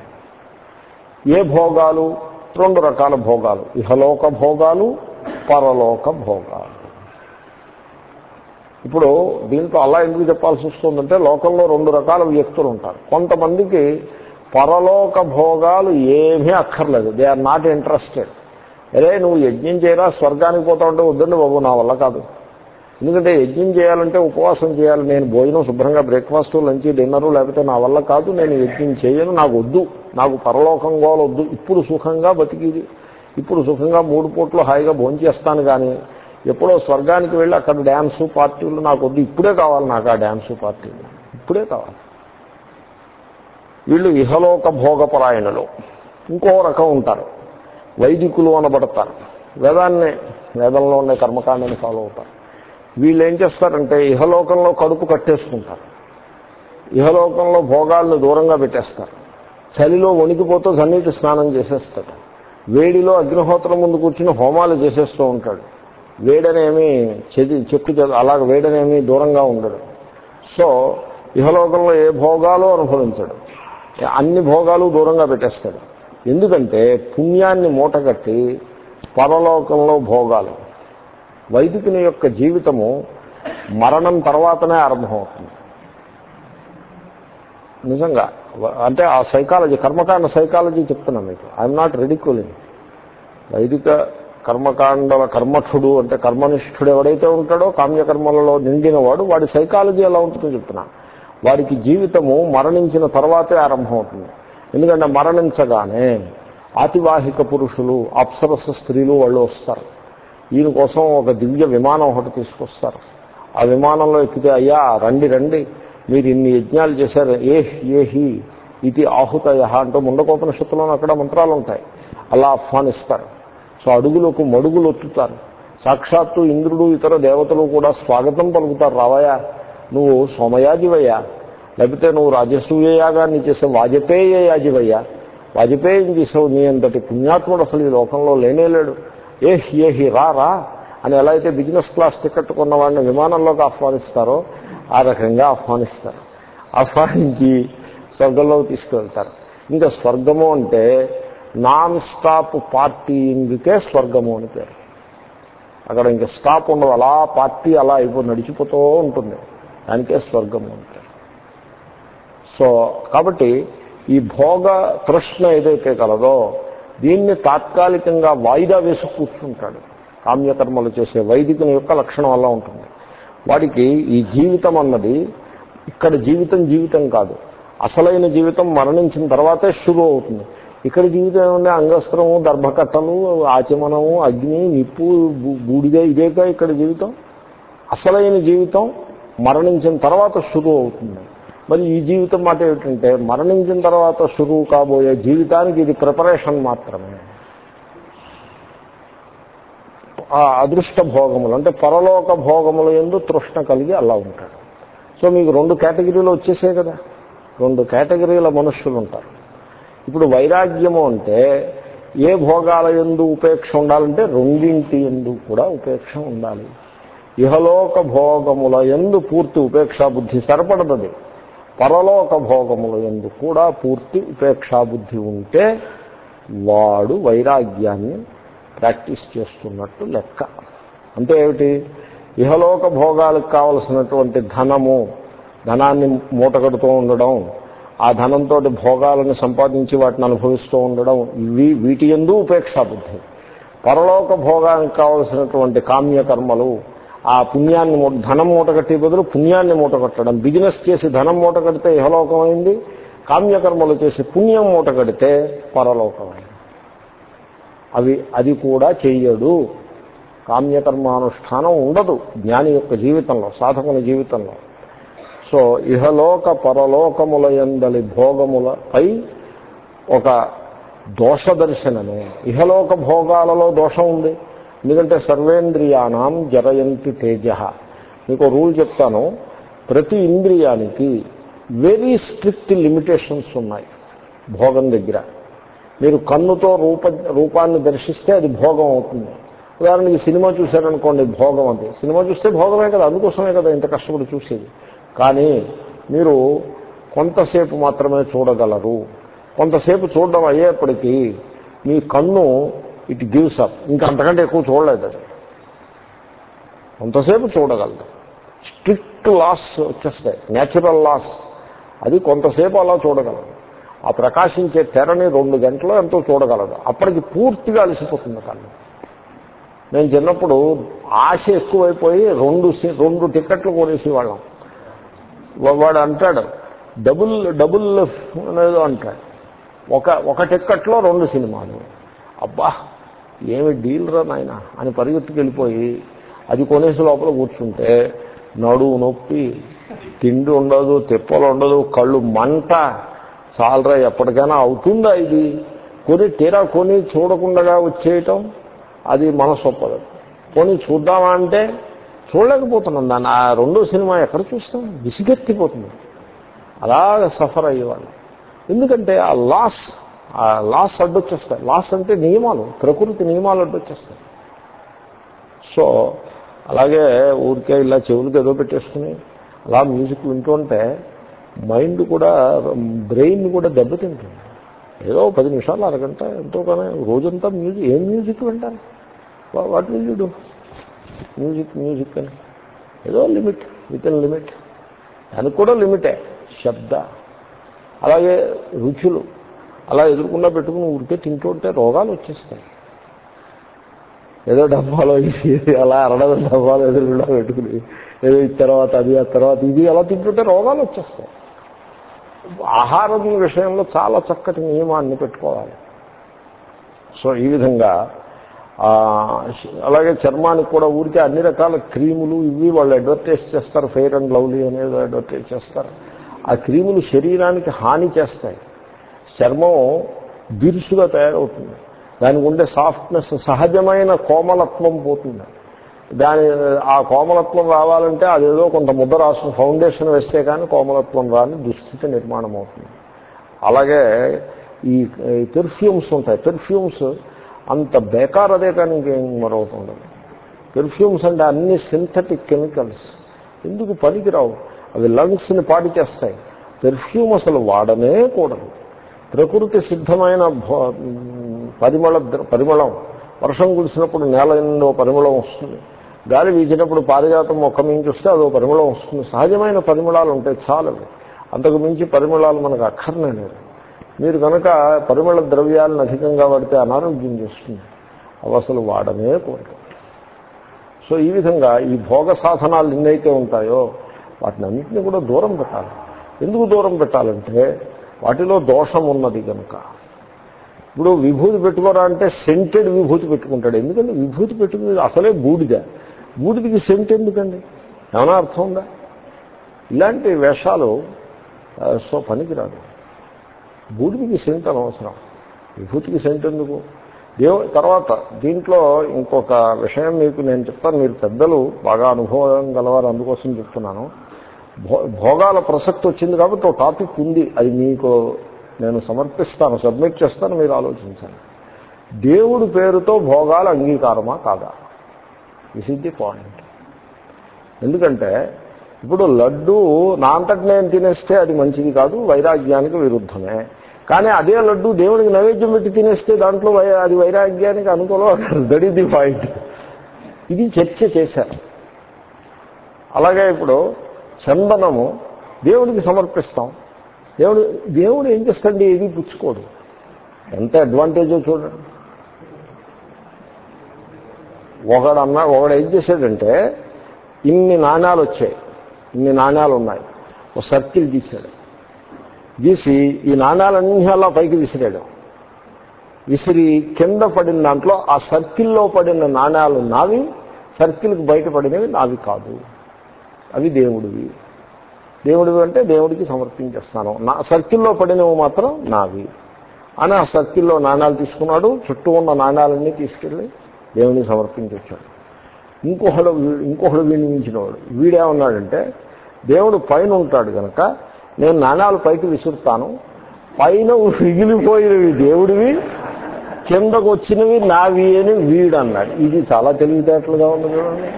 ఏ భోగాలు? రెండు రకాల భోగాలు. ఇహలోక భోగాలు పరలోక భోగాలు. ఇప్పుడు దీంట్లో అలా ఎందుకు చెప్పాల్సి వస్తుందంటే లోకంలో రెండు రకాల వ్యక్తులు ఉంటారు. కొంతమందికి పరలోక భోగాలు ఏమీ అక్కర్లేదు. దే ఆర్ నాట్ ఇంట్రెస్టెడ్ అరే నువ్వు యజ్ఞం చేయరా? స్వర్గానికి పోతా ఉంటే వద్దండి బాబు నా వల్ల కాదు. ఎందుకంటే యజ్ఞం చేయాలంటే ఉపవాసం చేయాలి. నేను భోజనం శుభ్రంగా బ్రేక్ఫాస్ట్ లంచ్ డిన్నరు లేకపోతే నా వల్ల కాదు నేను యజ్ఞం చేయను నాకు వద్దు. నాకు పరలోకం వద్దు. ఇప్పుడు సుఖంగా బతికిది. ఇప్పుడు సుఖంగా మూడు పూట్లు హాయిగా భోంచేస్తాను కానీ ఎప్పుడో స్వర్గానికి వెళ్ళి అక్కడ డ్యాన్సు పార్టీలు నాకు వద్దు. ఇప్పుడే కావాలి నాకు ఆ డ్యాన్సు పార్టీలు ఇప్పుడే కావాలి. వీళ్ళు ఇహలోక భోగపరాయణులు. ఇంకో రకం ఉంటారు. వైదికులు అనబడతారు. వేదాన్ని వేదంలో ఉండే కర్మకాండాన్ని ఫాలో అవుతారు. వీళ్ళు ఏం చేస్తారంటే ఇహలోకంలో కడుపు కట్టేసుకుంటారు. ఇహలోకంలో భోగాలను దూరంగా పెట్టేస్తారు. చలిలో వణికిపోతూ సన్నిటి స్నానం చేసేస్తాడు. వేడిలో అగ్నిహోత్రం ముందు కూర్చుని హోమాలు చేసేస్తూ ఉంటాడు. వేడనేమి చెది చెట్టు అలాగ వేడనేమి దూరంగా ఉండడు. సో ఇహలోకంలో ఏ భోగాలు అనుభవించడు. అన్ని భోగాలు దూరంగా పెట్టేస్తాడు. ఎందుకంటే పుణ్యాన్ని మూటగట్టి పరలోకంలో భోగాలు. వైదికుని యొక్క జీవితము మరణం తర్వాతనే ఆరంభమవుతుంది. నిజంగా అంటే ఆ సైకాలజీ కర్మకాండ సైకాలజీ చెప్తున్నా మీకు. ఐఎమ్ నాట్ రెడిక్యులింగ్ వైదిక కర్మకాండల కర్మఠుడు అంటే కర్మనిష్ఠుడు ఎవడైతే ఉంటాడో కామ్యకర్మలలో నిండినవాడు వాడి సైకాలజీ ఎలా ఉంటుందో చెప్తున్నా. వాడికి జీవితము మరణించిన తర్వాతే ఆరంభమవుతుంది. ఎందుకంటే మరణించగానే ఆతివాహిక పురుషులు అప్సరస స్త్రీలు వాళ్ళు వస్తారు. ఈయన కోసం ఒక దివ్య విమానం ఒకటి తీసుకొస్తారు. ఆ విమానంలో ఎక్కితే అయ్యా రండి రండి. మీరు ఇన్ని యజ్ఞాలు చేశారు. ఏ ఏహి ఇది ఆహుతయ అంటూ ముండకోపనిషత్తులో అక్కడ మంత్రాలు ఉంటాయి అలా ఆహ్వానిస్తారు. సో అడుగులకు మడుగులు ఒత్తుతారు సాక్షాత్తు ఇంద్రుడు ఇతర దేవతలు కూడా స్వాగతం పలుకుతారు. రావయా నువ్వు సోమయాజివయ్యా. లేకపోతే నువ్వు రాజసూయ యాగాన్ని చేసావు వాజపేయ యాజివయ్యా వాజపేయం చేసావు నీ అంతటి పుణ్యాత్ముడు అసలు ఈ లోకంలో లేనే లేడు. ఏ హి రా రా అని ఎలా అయితే బిజినెస్ క్లాస్ టికెట్ కొన్న వాడిని విమానంలోకి ఆహ్వానిస్తారో ఆ రకంగా ఆహ్వానిస్తారు. ఆహ్వానించి స్వర్గంలోకి తీసుకువెళ్తారు. ఇంకా స్వర్గము అంటే నాన్ స్టాప్ పార్టీకే స్వర్గము అని పేరు. అక్కడ ఇంకా స్టాప్ ఉండదు. అలా పార్టీ అలా అయిపోయి నడిచిపోతూ ఉంటుంది. దానికే స్వర్గము అంటారు. సో కాబట్టి ఈ భోగ తృష్ణ ఏదైతే కలదో దీన్ని తాత్కాలికంగా వాయిదా వేసి కూర్చుంటాడు. కామ్యకర్మలు చేసే వైదికుని యొక్క లక్షణం అలా ఉంటుంది. వాడికి ఈ జీవితం అన్నది ఇక్కడ జీవితం జీవితం కాదు. అసలైన జీవితం మరణించిన తర్వాతే శురు అవుతుంది. ఇక్కడ జీవితం ఏమంటే అంగస్త్రము దర్భకట్టలు ఆచమనము అగ్ని నిప్పు బూ- బూడిద ఇదేగా ఇక్కడ జీవితం? అసలైన జీవితం మరణించిన తర్వాత షురు అవుతుంది. మరి ఈ జీవితం మాట ఏమిటంటే మరణించిన తర్వాత షురువు కాబోయే జీవితానికి ఇది ప్రిపరేషన్ మాత్రమే. ఆ అదృష్ట భోగములు అంటే పరలోక భోగములు ఎందు తృష్ణ కలిగి అలా ఉంటాడు. సో మీకు రెండు కేటగిరీలు వచ్చేసాయి కదా. రెండు కేటగిరీల మనుషులు ఉంటారు. ఇప్పుడు వైరాగ్యము అంటే ఏ భోగాల ఎందు ఉపేక్ష ఉండాలంటే రెండింటి ఎందు కూడా ఉపేక్ష ఉండాలి. ఇహలోక భోగముల ఎందు పూర్తి ఉపేక్షాబుద్ధి సరిపడదది పరలోక భోగముల ఎందు కూడా పూర్తి ఉపేక్షాబుద్ధి ఉంటే వాడు వైరాగ్యాన్ని ప్రాక్టీస్ చేస్తున్నట్టు లెక్క. అంటే ఏమిటి? ఇహలోక భోగాలకు కావలసినటువంటి ధనము ధనాన్ని మూటగడుతూ ఉండడం ఆ ధనంతో భోగాలను సంపాదించి వాటిని అనుభవిస్తూ ఉండడం ఇవి వీటి ఎందు ఉపేక్షాబుద్ధి పరలోక భోగానికి కావలసినటువంటి కామ్యకర్మలు ఆ పుణ్యాన్ని మూ- ధనం మూటగట్టే బదులు పుణ్యాన్ని మూటగట్టడం. బిజినెస్ చేసి ధనం మూటగడితే ఇహలోకం అయింది కామ్యకర్మలు చేసి పుణ్యం మూటగడితే పరలోకమైంది. అవి అది కూడా చెయ్యడు. కామ్యకర్మానుష్ఠానం ఉండదు జ్ఞాని యొక్క జీవితంలో సాధకుని జీవితంలో. సో ఇహలోక పరలోకముల ఎందలి భోగములపై ఒక దోష దర్శనమే ఇహలోక భోగాలలో దోషం ఉంది. ఎందుకంటే సర్వేంద్రియాణం జరయంతి తేజ. మీకు రూల్ చెప్తాను. ప్రతి ఇంద్రియానికి వెరీ స్ట్రిక్ట్ లిమిటేషన్స్ ఉన్నాయి భోగం దగ్గర. మీరు కన్నుతో రూప రూపాన్ని దర్శిస్తే అది భోగం అవుతుంది. ఉదాహరణకి సినిమా చూశారనుకోండి భోగం అది. సినిమా చూస్తే భోగమే కదా అందుకోసమే కదా ఇంత కష్టపడి చూసేది. కానీ మీరు కొంతసేపు మాత్రమే చూడగలరు. కొంతసేపు చూడడం అయ్యేప్పటికీ మీ కన్ను ఇట్ గివ్స్ అప్. ఇంకా అంతకంటే ఎక్కువ చూడలేదు అది. కొంతసేపు చూడగలదు స్ట్రిక్ట్ లాస్ వచ్చేస్తాయి. Natural laws. అది కొంతసేపు అలా చూడగలదు. ఆ ప్రకాశించే తెరని రెండు గంటలు ఎంతో చూడగలదు. అప్పటికి పూర్తిగా అలసిపోతుంది కళ్ళు నేను చిన్నప్పుడు ఆశ ఎక్కువైపోయి రెండు సి- రెండు టికెట్లు కొనేసి వాళ్ళం వాడు అంటాడు డబుల్ డబుల్ అనేదో అంటాడు. ఒక ఒక టిక్కెట్లో రెండు సినిమాలు. అబ్బా ఏమి డీల్ రా నాయన అని పరిగెత్తుకు వెళ్ళిపోయి అది కొనేసి లోపల కూర్చుంటే నడువు నొప్పి తిండి ఉండదు తిప్పలు ఉండదు కళ్ళు మంట. చాలరా ఎప్పటికైనా అవుతుందా ఇది? కొని తీరా కొని చూడకుండా వచ్చేయటం? అది మనసు ఒప్పదు కొని చూద్దామా అంటే చూడలేకపోతున్నాం దాన్ని. ఆ రెండో సినిమా ఎక్కడ చూస్తాం? విసిగెత్తిపోతుంది. అలాగ సఫర్ అయ్యేవాళ్ళు. ఎందుకంటే ఆ లాస్ లాస్ అడ్డొచ్చేస్తాయి. లాస్ అంటే నియమాలు ప్రకృతి నియమాలు అడ్డొచ్చేస్తాయి. సో అలాగే ఊరికే ఇలా చెవులకి ఏదో పెట్టేసుకుని అలా మ్యూజిక్ వింటుంటే మైండ్ కూడా బ్రెయిన్ కూడా దెబ్బతింటుంది. ఏదో పది నిమిషాలు అరగంట ఎంతో కానీ రోజంతా మ్యూజిక్ ఏం మ్యూజిక్ వింటారు? What will you do? Music music అని. ఏదో లిమిట్ విత్ ఇన్ లిమిట్. దానికి కూడా లిమిటే శబ్ద. అలాగే రుచులు. అలా ఎదురుకుండా పెట్టుకుని ఊరికే తింటుంటే రోగాలు వచ్చేస్తాయి. ఏదో డబ్బాలో ఇది అలా అరడద డబ్బాలు ఎదురుకుండా పెట్టుకుని ఏదో తర్వాత అది ఆ తర్వాత ఇది అలా తింటుంటే రోగాలు వచ్చేస్తాయి. ఆహారం విషయంలో చాలా చక్కటి నియమాన్ని పెట్టుకోవాలి. సో ఈ విధంగా అలాగే చర్మానికి కూడా ఊరికే అన్ని రకాల క్రీములు ఇవి వాళ్ళు అడ్వర్టైజ్ చేస్తారు ఫెయిర్ అండ్ లవ్లీ అనేది అడ్వర్టైజ్ చేస్తారు. ఆ క్రీములు శరీరానికి హాని చేస్తాయి. చర్మం బిరుసుగా తయారవుతుంది. దానికి ఉండే సాఫ్ట్నెస్ సహజమైన కోమలత్వం పోతుంది. దాని ఆ కోమలత్వం రావాలంటే అదేదో కొంత ముద్ద రాసు ఫౌండేషన్ వేస్తే కానీ కోమలత్వం రాని దుస్థితి నిర్మాణం అవుతుంది అలాగే ఈ పెర్ఫ్యూమ్స్ ఉంటాయి. పెర్ఫ్యూమ్స్ అంత బేకార్ అదే కానీ ఇంకేం మరవుతుండదు పెర్ఫ్యూమ్స్ అంటే అన్ని సింథటిక్ కెమికల్స్ ఎందుకు పనికిరావు? అవి లంగ్స్ని పాడి చేస్తాయి. పెర్ఫ్యూమ్ అసలు వాడనే కూడదు. ప్రకృతి సిద్ధమైన పరిమళ ద్ర- పరిమళం. వర్షం కురిసినప్పుడు నేల నిండో పరిమళం వస్తుంది. గాలి వీచినప్పుడు పారిజాతం మొక్క మించి వస్తే అదో పరిమళం వస్తుంది. సహజమైన పరిమళాలు ఉంటాయి చాలవి. అంతకు మించి పరిమళాలు మనకు అక్కర్నే లేదు మీరు కనుక పరిమళ ద్రవ్యాలను అధికంగా వాడితే అనారోగ్యం చేస్తుంది. అవసలు వాడమే వాడనే సో ఈ విధంగా ఈ భోగ సాధనాలు ఎన్నైతే ఉంటాయో వాటిని అన్నింటినీ కూడా దూరం పెట్టాలి. ఎందుకు దూరం పెట్టాలంటే వాటిలో దోషం ఉన్నది కనుక ఇప్పుడు విభూతి పెట్టుకోరా అంటే సెంటెడ్ విభూతి పెట్టుకుంటాడు. ఎందుకంటే విభూతి పెట్టుకుని అసలే బూడిద. బూడిదికి సెంట్ ఎందుకండి? ఏమైనా అర్థం ఉందా? ఇలాంటి వేషాలు సో పనికిరాదు. బూడిదికి సెంట్ అనవసరం. విభూతికి సెంట్ ఎందుకు? దేవు తర్వాత దీంట్లో ఇంకొక విషయం మీకు నేను చెప్తాను. మీరు పెద్దలు బాగా అనుభవం గలవారు అందుకోసం చెప్తున్నాను. భోగాల ప్రసక్తి వచ్చింది కాబట్టి ఒక టాపిక్ ఉంది. అది మీకు నేను సమర్పిస్తాను సబ్మిట్ చేస్తాను మీరు ఆలోచించండి. దేవుడి పేరుతో భోగాలు అంగీకారమా కాదా? దిస్ ఇస్ ది పాయింట్ ఎందుకంటే ఇప్పుడు లడ్డు నా అంతటి నేను తినేస్తే అది మంచిది కాదు వైరాగ్యానికి విరుద్ధమే. కానీ అదే లడ్డు దేవుడికి నైవేద్యం పెట్టి తినేస్తే దాంట్లో వై- అది వైరాగ్యానికి అనుకూలం దట్ ఈస్ ది పాయింట్ ఇది చర్చ చేశారు. అలాగే ఇప్పుడు చందనము దేవుడికి సమర్పిస్తాం. దేవుడు దేవుడు ఏం చేస్తాడు ఏది పుచ్చుకోడు. ఎంత అడ్వాంటేజో చూడండి. ఒకడు అన్నా ఒకడు ఏం చేశాడంటే ఇన్ని నాణ్యాలు వచ్చాయి ఇన్ని నాణ్యాలు ఉన్నాయి ఒక సర్కిల్ తీశాడు తీసి ఈ నాణ్యాలన్నీ అలా పైకి విసిరాడు. విసిరి కింద పడిన దాంట్లో ఆ సర్కిల్లో పడిన నాణ్యాలు నావి సర్కిల్కి బయటపడినవి నావి కాదు. అవి దేవుడివి. దేవుడివి అంటే దేవుడికి సమర్పించేస్తాను నా సర్కిల్లో పడినవి మాత్రం నావి. అని ఆ సర్కిల్లో నాణ్యాలు తీసుకున్నాడు. చుట్టూ ఉన్న నాణ్యాలన్నీ తీసుకెళ్ళి దేవుడికి సమర్పించొచ్చాడు. ఇంకొకడు ఇంకొకడు వినియోగించినవాడు వీడేమన్నాడంటే దేవుడు పైన ఉంటాడు కనుక నేను నాణాలు పైకి విసురుతాను. పైన మిగిలిపోయినవి దేవుడివి కిందకు వచ్చినవి నావి అని వీడు అన్నాడు ఇది చాలా తెలివితేటలుగా ఉంది చూడండి.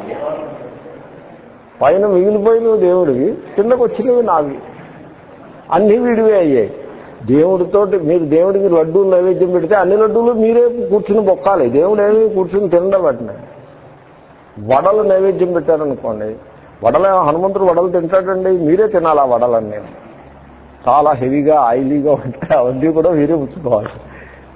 పైన మిగిలిపోయినవి దేవుడివి కిందకు వచ్చినవి నావి. అన్నీ వీడివే అయ్యాయి. దేవుడితోటి మీరు దేవుడికి లడ్డూలు నైవేద్యం పెడితే అన్ని లడ్డూలు మీరే కూర్చుని బొక్కాలి. దేవుడు ఏమి కూర్చుని తినడం వాటిని వడలు నైవేద్యం పెట్టారనుకోండి వడలు హనుమంతుడు వడలు తింటాడండి మీరే తినాలి ఆ వడలన్నీ. చాలా హెవీగా ఆయిలీగా ఉంటాయి. అవన్నీ కూడా మీరే ఉంచుకోవాలి.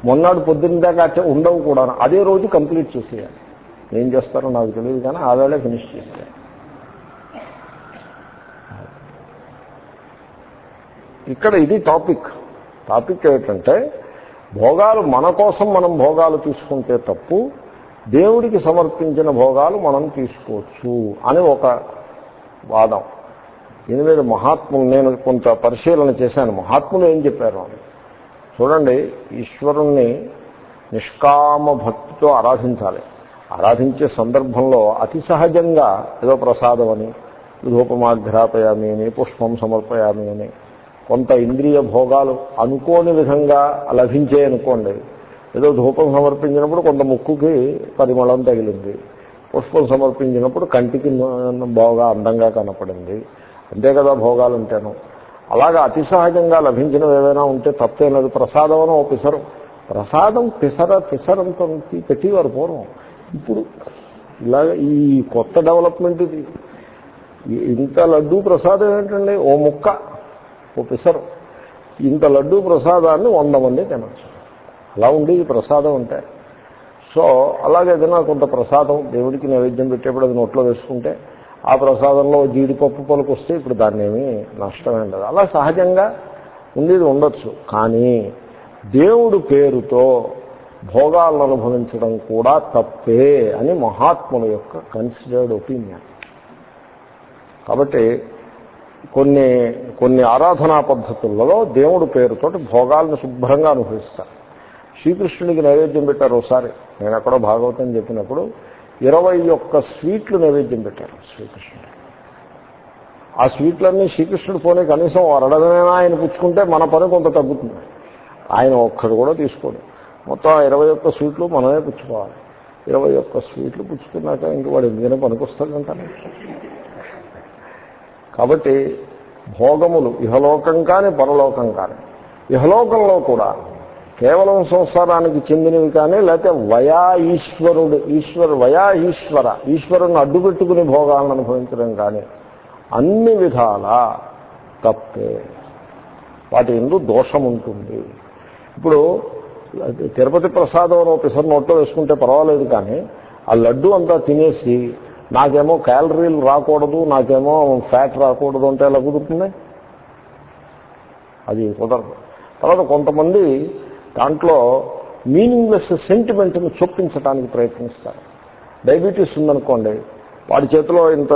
మొన్నాడు పొద్దున్న దాకా ఉండవు కూడా అదే రోజు కంప్లీట్ చేసేయాలి. ఏం చేస్తారో నాకు తెలియదు కానీ ఆ వేళ ఫినిష్ చేసేయాలి. ఇక్కడ ఇది టాపిక్. టాపిక్ ఏంటంటే భోగాలు మన కోసం మనం భోగాలు తీసుకుంటే తప్పు దేవుడికి సమర్పించిన భోగాలు మనం తీసుకోవచ్చు అని ఒక వాదం. దీని మీద మహాత్ములు నేను కొంత పరిశీలన చేశాను. మహాత్ములు ఏం చెప్పారు అని? చూడండి ఈశ్వరుణ్ణి నిష్కామ భక్తితో ఆరాధించాలి. ఆరాధించే సందర్భంలో అతి సహజంగా ఏదో ప్రసాదం అని ధూపమాఘ్రాపయామి అని పుష్పం సమర్పయామి అని కొంత ఇంద్రియ భోగాలు అనుకోని విధంగా లభించే అనుకోండి. ఏదో ధూపం సమర్పించినప్పుడు కొంత ముక్కుకి పరిమళం తగిలింది. పుష్పం సమర్పించినప్పుడు కంటికి బాగా అందంగా కనపడింది. అంతే కదా భోగాలు ఉంటాను అలాగా అతి సహజంగా లభించినవి ఏదైనా ఉంటే తప్పేనది. ప్రసాదం అని ఓ పిసరు. ప్రసాదం పిసర పిసరంతో పెట్టేవారు పూర్వం. ఇప్పుడు ఇలాగ ఈ కొత్త డెవలప్మెంట్ ఇది. ఇంత లడ్డూ ప్రసాదం ఏంటండి? ఓ ముక్క. ఓ పిసరు ఇంత లడ్డూ ప్రసాదాన్ని వంద మంది తినచ్చు. అలా ఉండేది ప్రసాదం అంటే. సో అలాగే ఏదైనా కొంత ప్రసాదం దేవుడికి నైవేద్యం పెట్టేప్పుడు అది నోట్లో వేసుకుంటే ఆ ప్రసాదంలో జీడిపప్పు పలుకు వస్తే ఇప్పుడు దాన్ని ఏమీ నష్టమే ఉండదు. అలా సహజంగా ఉండేది ఉండొచ్చు. కానీ దేవుడు పేరుతో భోగాలను అనుభవించడం కూడా తప్పే అని మహాత్ముల యొక్క కన్సిడర్డ్ ఒపీనియన్ కాబట్టి కొన్ని కొన్ని ఆరాధనా పద్ధతులలో దేవుడు పేరుతోటి భోగాలను శుభ్రంగా అనుభవిస్తారు. శ్రీకృష్ణుడికి నైవేద్యం పెట్టారు ఒకసారి నేను ఎక్కడో భాగవతం చెప్పినప్పుడు ఇరవై ఒక్క స్వీట్లు నైవేద్యం పెట్టారు శ్రీకృష్ణుడు. ఆ స్వీట్లన్నీ శ్రీకృష్ణుడు పోనీ కనీసం అరడదనైనా ఆయన పుచ్చుకుంటే మన పని కొంత తగ్గుతుంది. ఆయన ఒక్కడు కూడా తీసుకోడు. మొత్తం ఇరవై ఒక్క స్వీట్లు మనమే పుచ్చుకోవాలి. ఇరవై ఒక్క స్వీట్లు పుచ్చుకున్నాక ఇంక వాడు ఎందుకైనా పనికొస్తాడంటాను కాబట్టి భోగములు ఇహలోకం కానీ పరలోకం కానీ. ఇహలోకంలో కూడా కేవలం సంసారానికి చెందినవి కానీ లేకపోతే వయా ఈశ్వరుడు ఈశ్వరు వయా ఈశ్వర ఈశ్వరుని అడ్డుపెట్టుకుని భోగాలను అనుభవించడం కానీ అన్ని విధాల తప్పే. వాటి ఎందు దోషం ఉంటుంది ఇప్పుడు తిరుపతి ప్రసాదం అని ఒకసారి నోట్లో వేసుకుంటే పర్వాలేదు కానీ ఆ లడ్డు అంతా తినేసి నాకేమో క్యాలరీలు రాకూడదు నాకేమో ఫ్యాట్ రాకూడదు అంటే ఎలా కుదురుతుంది? అది కుదరదు. తర్వాత కొంతమంది దాంట్లో మీనింగ్లెస్ సెంటిమెంట్ని చొప్పించడానికి ప్రయత్నిస్తారు. డయాబెటీస్ ఉందనుకోండి వాడి చేతిలో ఇంత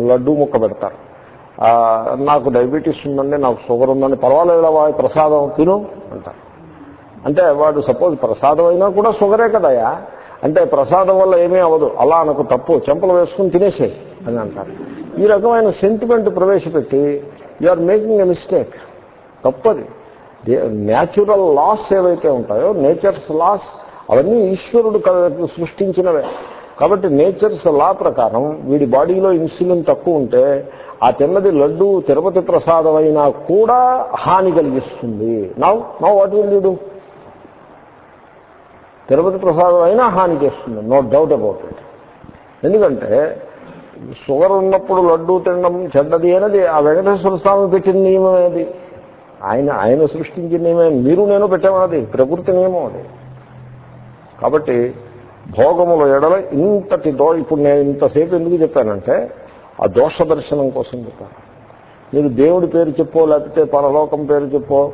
లడ్డు ముక్క పెడతారు. నాకు డయాబెటీస్ ఉందండి నాకు షుగర్ ఉందండి పర్వాలేదు వాడి ప్రసాదం తిను అంటారు. అంటే వాడు సపోజ్ ప్రసాదం అయినా కూడా షుగరే కదయా అంటే ప్రసాదం వల్ల ఏమీ అవ్వదు. అలా నాకు తప్పు. చెంపలు వేసుకుని తినేసేయి అని అంటారు. ఈ రకమైన సెంటిమెంట్ ప్రవేశపెట్టి you are making a mistake తప్పది. న్యాచురల్ లాస్ ఏవైతే ఉంటాయో నేచర్స్ లాస్ అవన్నీ ఈశ్వరుడు సృష్టించినవే. కాబట్టి నేచర్స్ లా ప్రకారం వీడి బాడీలో ఇన్సులిన్ తక్కువ ఉంటే ఆ తిన్నది లడ్డు తిరుపతి ప్రసాదం అయినా కూడా హాని కలిగిస్తుంది. Now now what will you do Tirupati ప్రసాదం అయినా హాని చేస్తుంది. నో డౌట్ అబౌట్ ఇట్ ఎందుకంటే షుగర్ ఉన్నప్పుడు లడ్డు తినడం చెడ్డది అనేది ఆ వెంకటేశ్వర స్వామి పెట్టిన నియమం అది ఆయన ఆయన సృష్టించిన నియమం మీరు నేను పెట్టామన్నది ప్రకృతి నియమం అది. కాబట్టి భోగముల ఎడల ఇంతటి దో ఇప్పుడు నేను ఇంతసేపు ఎందుకు చెప్పానంటే ఆ దోష దర్శనం కోసం చెప్పాను. మీరు దేవుడి పేరు చెప్పో లేకపోతే పరలోకం పేరు చెప్పో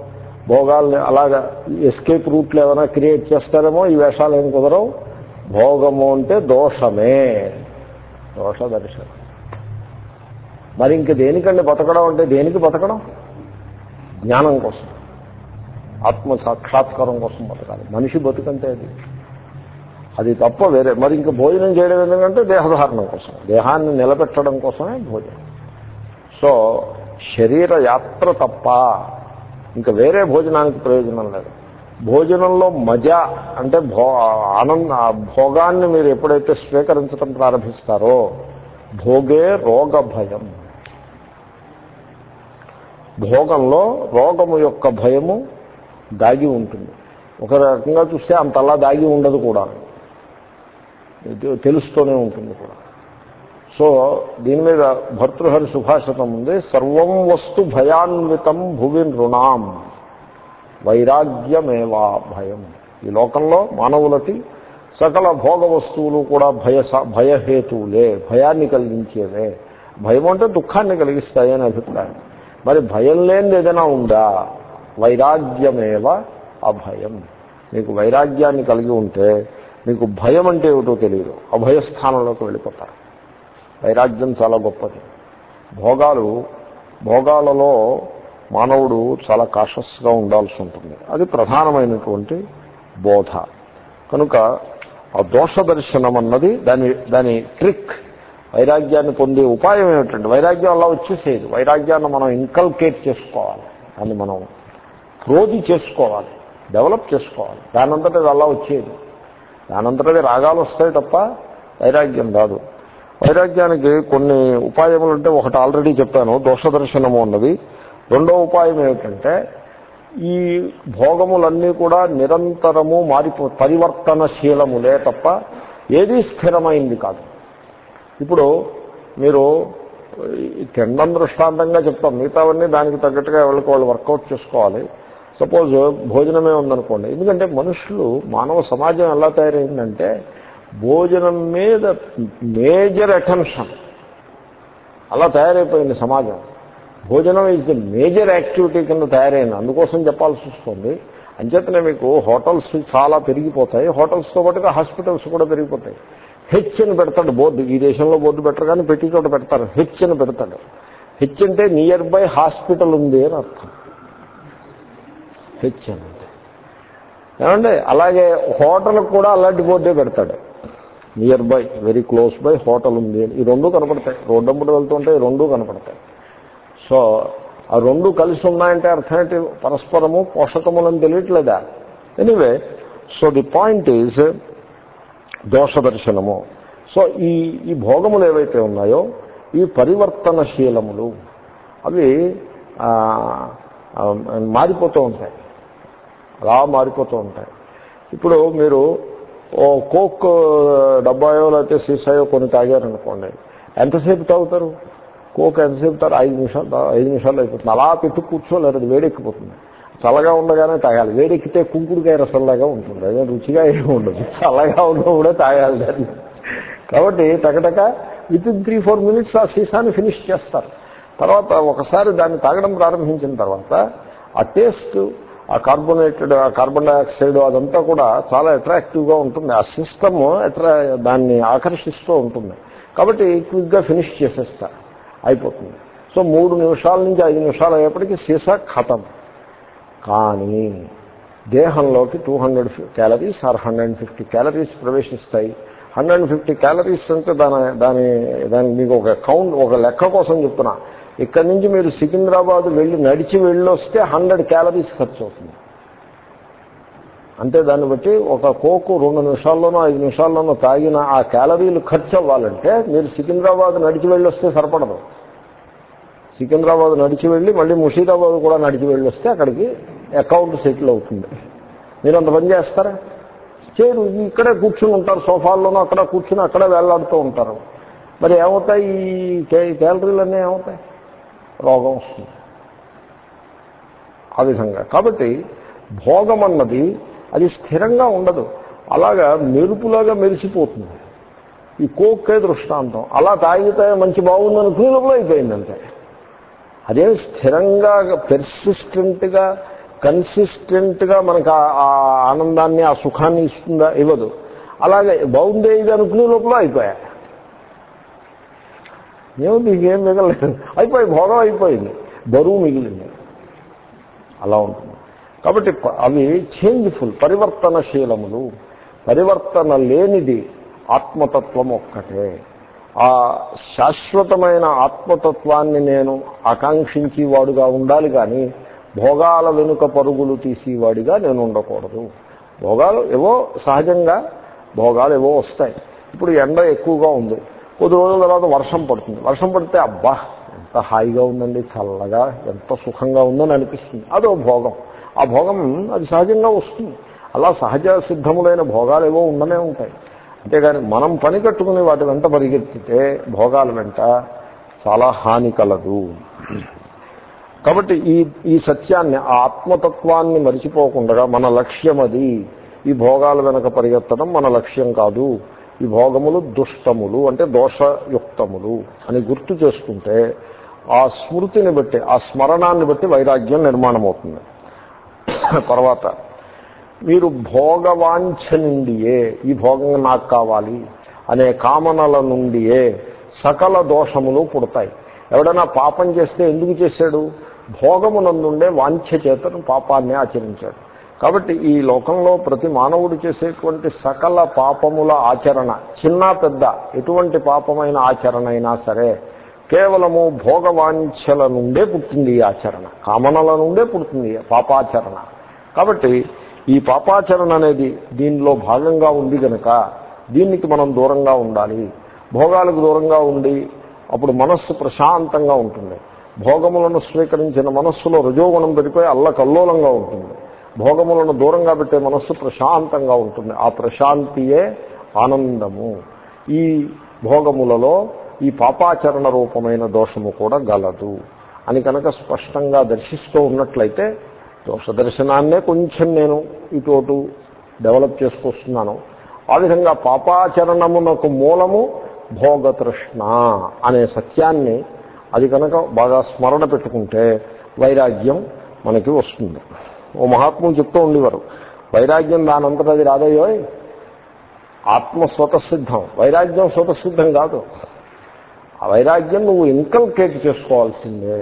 భోగాల్ని అలాగా ఎస్కేప్ రూట్లు ఏమైనా క్రియేట్ చేస్తారేమో ఈ వేషాలు ఏం కుదరవు. భోగము అంటే దోషమే. దోష దర్శనం. మరి ఇంక దేనికండి బతకడం అంటే దేనికి బతకడం? జ్ఞానం కోసం. ఆత్మ సాక్షాత్కారం కోసం బతకాలి. మనిషి బతుకంటే అది. అది తప్ప వేరే. మరి ఇంక భోజనం చేయడం ఎందుకంటే దేహధారణం కోసం. దేహాన్ని నిలబెట్టడం కోసమే భోజనం. సో శరీర యాత్ర తప్ప ఇంకా వేరే భోజనానికి ప్రయోజనం లేదు. భోజనంలో మజా అంటే భో ఆనంద భోగాన్ని మీరు ఎప్పుడైతే స్వీకరించడం ప్రారంభిస్తారో భోగే రోగ భయం భోగంలో రోగము యొక్క భయము దాగి ఉంటుంది. ఒక రకంగా చూస్తే అంతలా దాగి ఉండదు కూడా. తెలుస్తూనే ఉంటుంది కూడా. సో దీని మీద భర్తృహరి సుభాషితం ఉంది. సర్వం వస్తు భయాన్వితం భువి నృణాం వైరాగ్యమేవా భయం. ఈ లోకంలో మానవులకి సకల భోగ వస్తువులు కూడా భయ భయహేతువులే భయాన్ని కలిగించేవే. భయం అంటే దుఃఖాన్ని కలిగిస్తాయని అభిప్రాయం. మరి భయం లేనిది ఏదైనా ఉందా? వైరాగ్యమేవ అభయం. మీకు వైరాగ్యాన్ని కలిగి ఉంటే మీకు భయం అంటే ఏమిటో తెలియదు అభయస్థానంలోకి వెళ్ళిపోతారు. వైరాగ్యం చాలా గొప్పది. భోగాలు భోగాలలో మానవుడు చాలా కాషస్గా ఉండాల్సి ఉంటుంది. అది ప్రధానమైనటువంటి బోధ. కనుక ఆ దోష దర్శనం అన్నది దాని దాని ట్రిక్ వైరాగ్యాన్ని పొందే ఉపాయం ఏమిటంటే వైరాగ్యం అలా వచ్చేసేది. వైరాగ్యాన్ని మనం ఇన్కల్కేట్ చేసుకోవాలి. దాన్ని మనం క్రోధి చేసుకోవాలి. డెవలప్ చేసుకోవాలి. దానంతట అలా వచ్చేది. దానంతటది రాగాలు వస్తాయి తప్ప వైరాగ్యం రాదు. వైరాగ్యానికి కొన్ని ఉపాయములు అంటే ఒకటి ఆల్రెడీ చెప్పాను దోష దర్శనము ఉన్నది రెండో ఉపాయం ఏమిటంటే ఈ భోగములన్నీ కూడా నిరంతరము మారిపో పరివర్తనశీలములే తప్ప ఏదీ స్థిరమైంది కాదు. ఇప్పుడు మీరు తినడం దృష్టాంతంగా చెప్తాం మిగతావన్నీ దానికి తగ్గట్టుగా ఎవరికి వాళ్ళు వర్కౌట్ చేసుకోవాలి. సపోజ్ భోజనమే ఉందనుకోండి. ఎందుకంటే మనుషులు మానవ సమాజం ఎలా తయారైందంటే భోజనం మీద మేజర్ అటెన్షన్. అలా తయారైపోయింది సమాజం. భోజనం ఈజ్ ది మేజర్ యాక్టివిటీ కింద తయారైంది. అందుకోసం చెప్పాల్సి వస్తుంది. అంచేతనే మీకు హోటల్స్ చాలా పెరిగిపోతాయి. హోటల్స్తో పాటుగా హాస్పిటల్స్ కూడా పెరిగిపోతాయి. హెచ్ అని పెడతాడు బోర్డు. ఈ దేశంలో బోర్డు పెట్టరు కానీ పెట్టి చోట పెడతారు. హెచ్ అని పెడతాడు. హెచ్ అంటే నియర్ బై హాస్పిటల్ ఉంది అని అర్థం. హెచ్ అని ఏమండి అలాగే హోటల్కి కూడా అలాంటి బోర్డే పెడతాడు. Nearby very close by hotel ఉంది. అని ఈ రెండు కనపడతాయి. రోడ్డు అప్పుడు వెళ్తుంటే ఈ రెండు కనపడతాయి. సో ఆ రెండు కలిసి ఉన్నాయంటే అర్థమేంటి పరస్పరము పోషకములని తెలియట్లేదా? Anyway so the point is దోష దర్శనము సో ఈ ఈ భోగములు ఏవైతే ఉన్నాయో ఈ పరివర్తనశీలములు అవి మారిపోతూ ఉంటాయి. అలా మారిపోతూ ఉంటాయి. ఇప్పుడు మీరు ఓ కోక్ డబ్బాయో లేకపోతే సీసాయో కొన్ని తాగారనుకోండి. ఎంతసేపు తాగుతారు? కోక్ ఎంతసేపు తారు ఐదు నిమిషాలు ఐదు నిమిషాలు అయిపోతుంది. అలా పెట్టు కూర్చోలేరు అది వేడెక్కిపోతుంది. చల్లగా ఉండగానే తాగాలి. వేడెక్కితే కుంకుడుకాయ రసంలాగా ఉంటుంది. అదే రుచిగా ఏమి ఉండదు. చల్లగా కూడా తాగాలి దాన్ని. కాబట్టి టకటక with in three four minutes ఆ సీసాని ఫినిష్ చేస్తారు. తర్వాత ఒకసారి దాన్ని తాగడం ప్రారంభించిన తర్వాత ఆ టేస్ట్ ఆ కార్బోనేటెడ్ ఆ కార్బన్ డైఆక్సైడ్ అదంతా కూడా చాలా అట్రాక్టివ్గా ఉంటుంది. ఆ సిస్టమ్ అట్రా దాన్ని ఆకర్షిస్తూ ఉంటుంది. కాబట్టి క్విక్గా ఫినిష్ చేసేస్తా. అయిపోతుంది. సో మూడు నిమిషాల నుంచి ఐదు నిమిషాలు అయ్యేప్పటికీ సీసా ఖతం. కానీ దేహంలోకి two hundred calories or hundred fifty calories ప్రవేశిస్తాయి. హండ్రెడ్ ఫిఫ్టీ క్యాలరీస్ అంటే దాని దాని దానికి మీకు ఒక కౌంట్ ఒక లెక్క కోసం చెప్తున్నా. ఇక్కడి నుంచి మీరు సికింద్రాబాద్ వెళ్ళి నడిచి వెళ్ళి వస్తే హండ్రెడ్ క్యాలరీస్ ఖర్చు అవుతుంది. అంటే దాన్ని బట్టి ఒక కోకు రెండు నిమిషాల్లోనో ఐదు నిమిషాల్లోనో తాగిన ఆ క్యాలరీలు ఖర్చు అవ్వాలంటే మీరు సికింద్రాబాద్ నడిచి వెళ్ళి వస్తే సరిపడదు. సికింద్రాబాద్ నడిచి వెళ్ళి మళ్ళీ ముషీదాబాద్ కూడా నడిచి వెళ్ళి వస్తే అక్కడికి అకౌంట్ సెటిల్ అవుతుంది. మీరు అంత పని చేస్తారా? చేయరు ఇక్కడే కూర్చుని ఉంటారు సోఫాల్లోనూ అక్కడ కూర్చుని అక్కడే వేలాడుతూ ఉంటారు. మరి ఏమవుతాయి? ఈ క్యాలరీలు క్యాలరీలన్నీ ఏమవుతాయి? రోగం వస్తుంది ఆ విధంగా. కాబట్టి భోగం అన్నది అది స్థిరంగా ఉండదు. అలాగా మెరుపులాగా మెరిసిపోతుంది. ఈ కోక్కే దృష్టాంతం. అలా తాగితే మంచి బాగుందని క్లీనప్లో అయిపోయిందంటే అదేం స్థిరంగా పెర్సిస్టెంట్గా కన్సిస్టెంట్గా మనకు ఆ ఆ ఆనందాన్ని ఆ సుఖాన్ని ఇస్తుందా? ఇవ్వదు. అలాగే బాగుందే ఇది అనుకునే లోపల అయిపోయా. ఏముంది ఇంకేం మిగలేదు. అయిపోయి భోగం అయిపోయింది. బరువు మిగిలింది. అలా ఉంటుంది. కాబట్టి అవి చేంజ్ఫుల్ పరివర్తనశీలములు. పరివర్తన లేనిది ఆత్మతత్వం ఒక్కటే. ఆ శాశ్వతమైన ఆత్మతత్వాన్ని నేను ఆకాంక్షించేవాడుగా ఉండాలి కానీ భోగాల వెనుక పరుగులు తీసేవాడిగా నేను ఉండకూడదు. భోగాలు ఏవో సహజంగా భోగాలు ఏవో వస్తాయి. ఇప్పుడు ఎండ ఎక్కువగా ఉంది. కొద్ది రోజుల తర్వాత వర్షం పడుతుంది. వర్షం పడితే అబ్బా ఎంత హాయిగా ఉందండి చల్లగా ఎంత సుఖంగా ఉందని అనిపిస్తుంది. అదో భోగం. ఆ భోగం అది సహజంగా వస్తుంది. అలా సహజ సిద్ధములైన భోగాలు ఏవో ఉండనే ఉంటాయి. అంతేగాని మనం పని కట్టుకుని వాటి వెంట పరిగెత్తితే భోగాల వెంట చాలా హాని కలదు. కాబట్టి ఈ ఈ సత్యాన్ని ఆత్మతత్వాన్ని మరిచిపోకుండా మన లక్ష్యం అది ఈ భోగాల వెనక పరిగెత్తడం మన లక్ష్యం కాదు. ఈ భోగములు దుష్టములు అంటే దోషయుక్తములు అని గుర్తు చేసుకుంటే ఆ స్మృతిని బట్టి ఆ స్మరణాన్ని బట్టి వైరాగ్యం నిర్మాణం అవుతుంది తర్వాత మీరు భోగవాంఛ నుండియే ఈ భోగం నాకు కావాలి అనే కామనల నుండియే సకల దోషములు పుడతాయి. ఎవడైనా పాపం చేస్తే ఎందుకు చేశాడు? భోగమునందుండే వాంఛ చేతను పాపాన్ని ఆచరించాడు. కాబట్టి ఈ లోకంలో ప్రతి మానవుడు చేసేటువంటి సకల పాపముల ఆచరణ చిన్న పెద్ద ఎటువంటి పాపమైన ఆచరణ అయినా సరే కేవలము భోగవాంఛల నుండే పుట్టింది ఈ ఆచరణ కామనల నుండే పుడుతుంది ఈ పాపాచరణ. కాబట్టి ఈ పాపాచరణ అనేది దీనిలో భాగంగా ఉంది కనుక దీనికి మనం దూరంగా ఉండాలి. భోగాలకు దూరంగా ఉండి అప్పుడు మనస్సు ప్రశాంతంగా ఉంటుంది. భోగములను స్వీకరించిన మనస్సులో రజోగుణం పెరిగిపోయి అల్లకల్లోలంగా ఉంటుంది. భోగములను దూరంగా పెట్టే మనస్సు ప్రశాంతంగా ఉంటుంది. ఆ ప్రశాంతియే ఆనందము. ఈ భోగములలో ఈ పాపాచరణ రూపమైన దోషము కూడా గలదు అని కనుక స్పష్టంగా దర్శిస్తూ ఉన్నట్లయితే దోష దర్శనాన్నే కొంచెం నేను ఇటు డెవలప్ చేసుకొస్తున్నాను. ఆ విధంగా పాపాచరణమునకు మూలము భోగతృష్ణ అనే సత్యాన్ని అది కనుక బాగా స్మరణ పెట్టుకుంటే వైరాగ్యం మనకి వస్తుంది. ఓ మహాత్ములు చెప్తూ ఉండేవారు వైరాగ్యం దానంతట అది రాదయ్యో ఆత్మ స్వతసిద్ధం వైరాగ్యం స్వతసిద్ధం కాదు ఆ వైరాగ్యం నువ్వు ఇన్కల్కేట్ చేసుకోవాల్సిందే.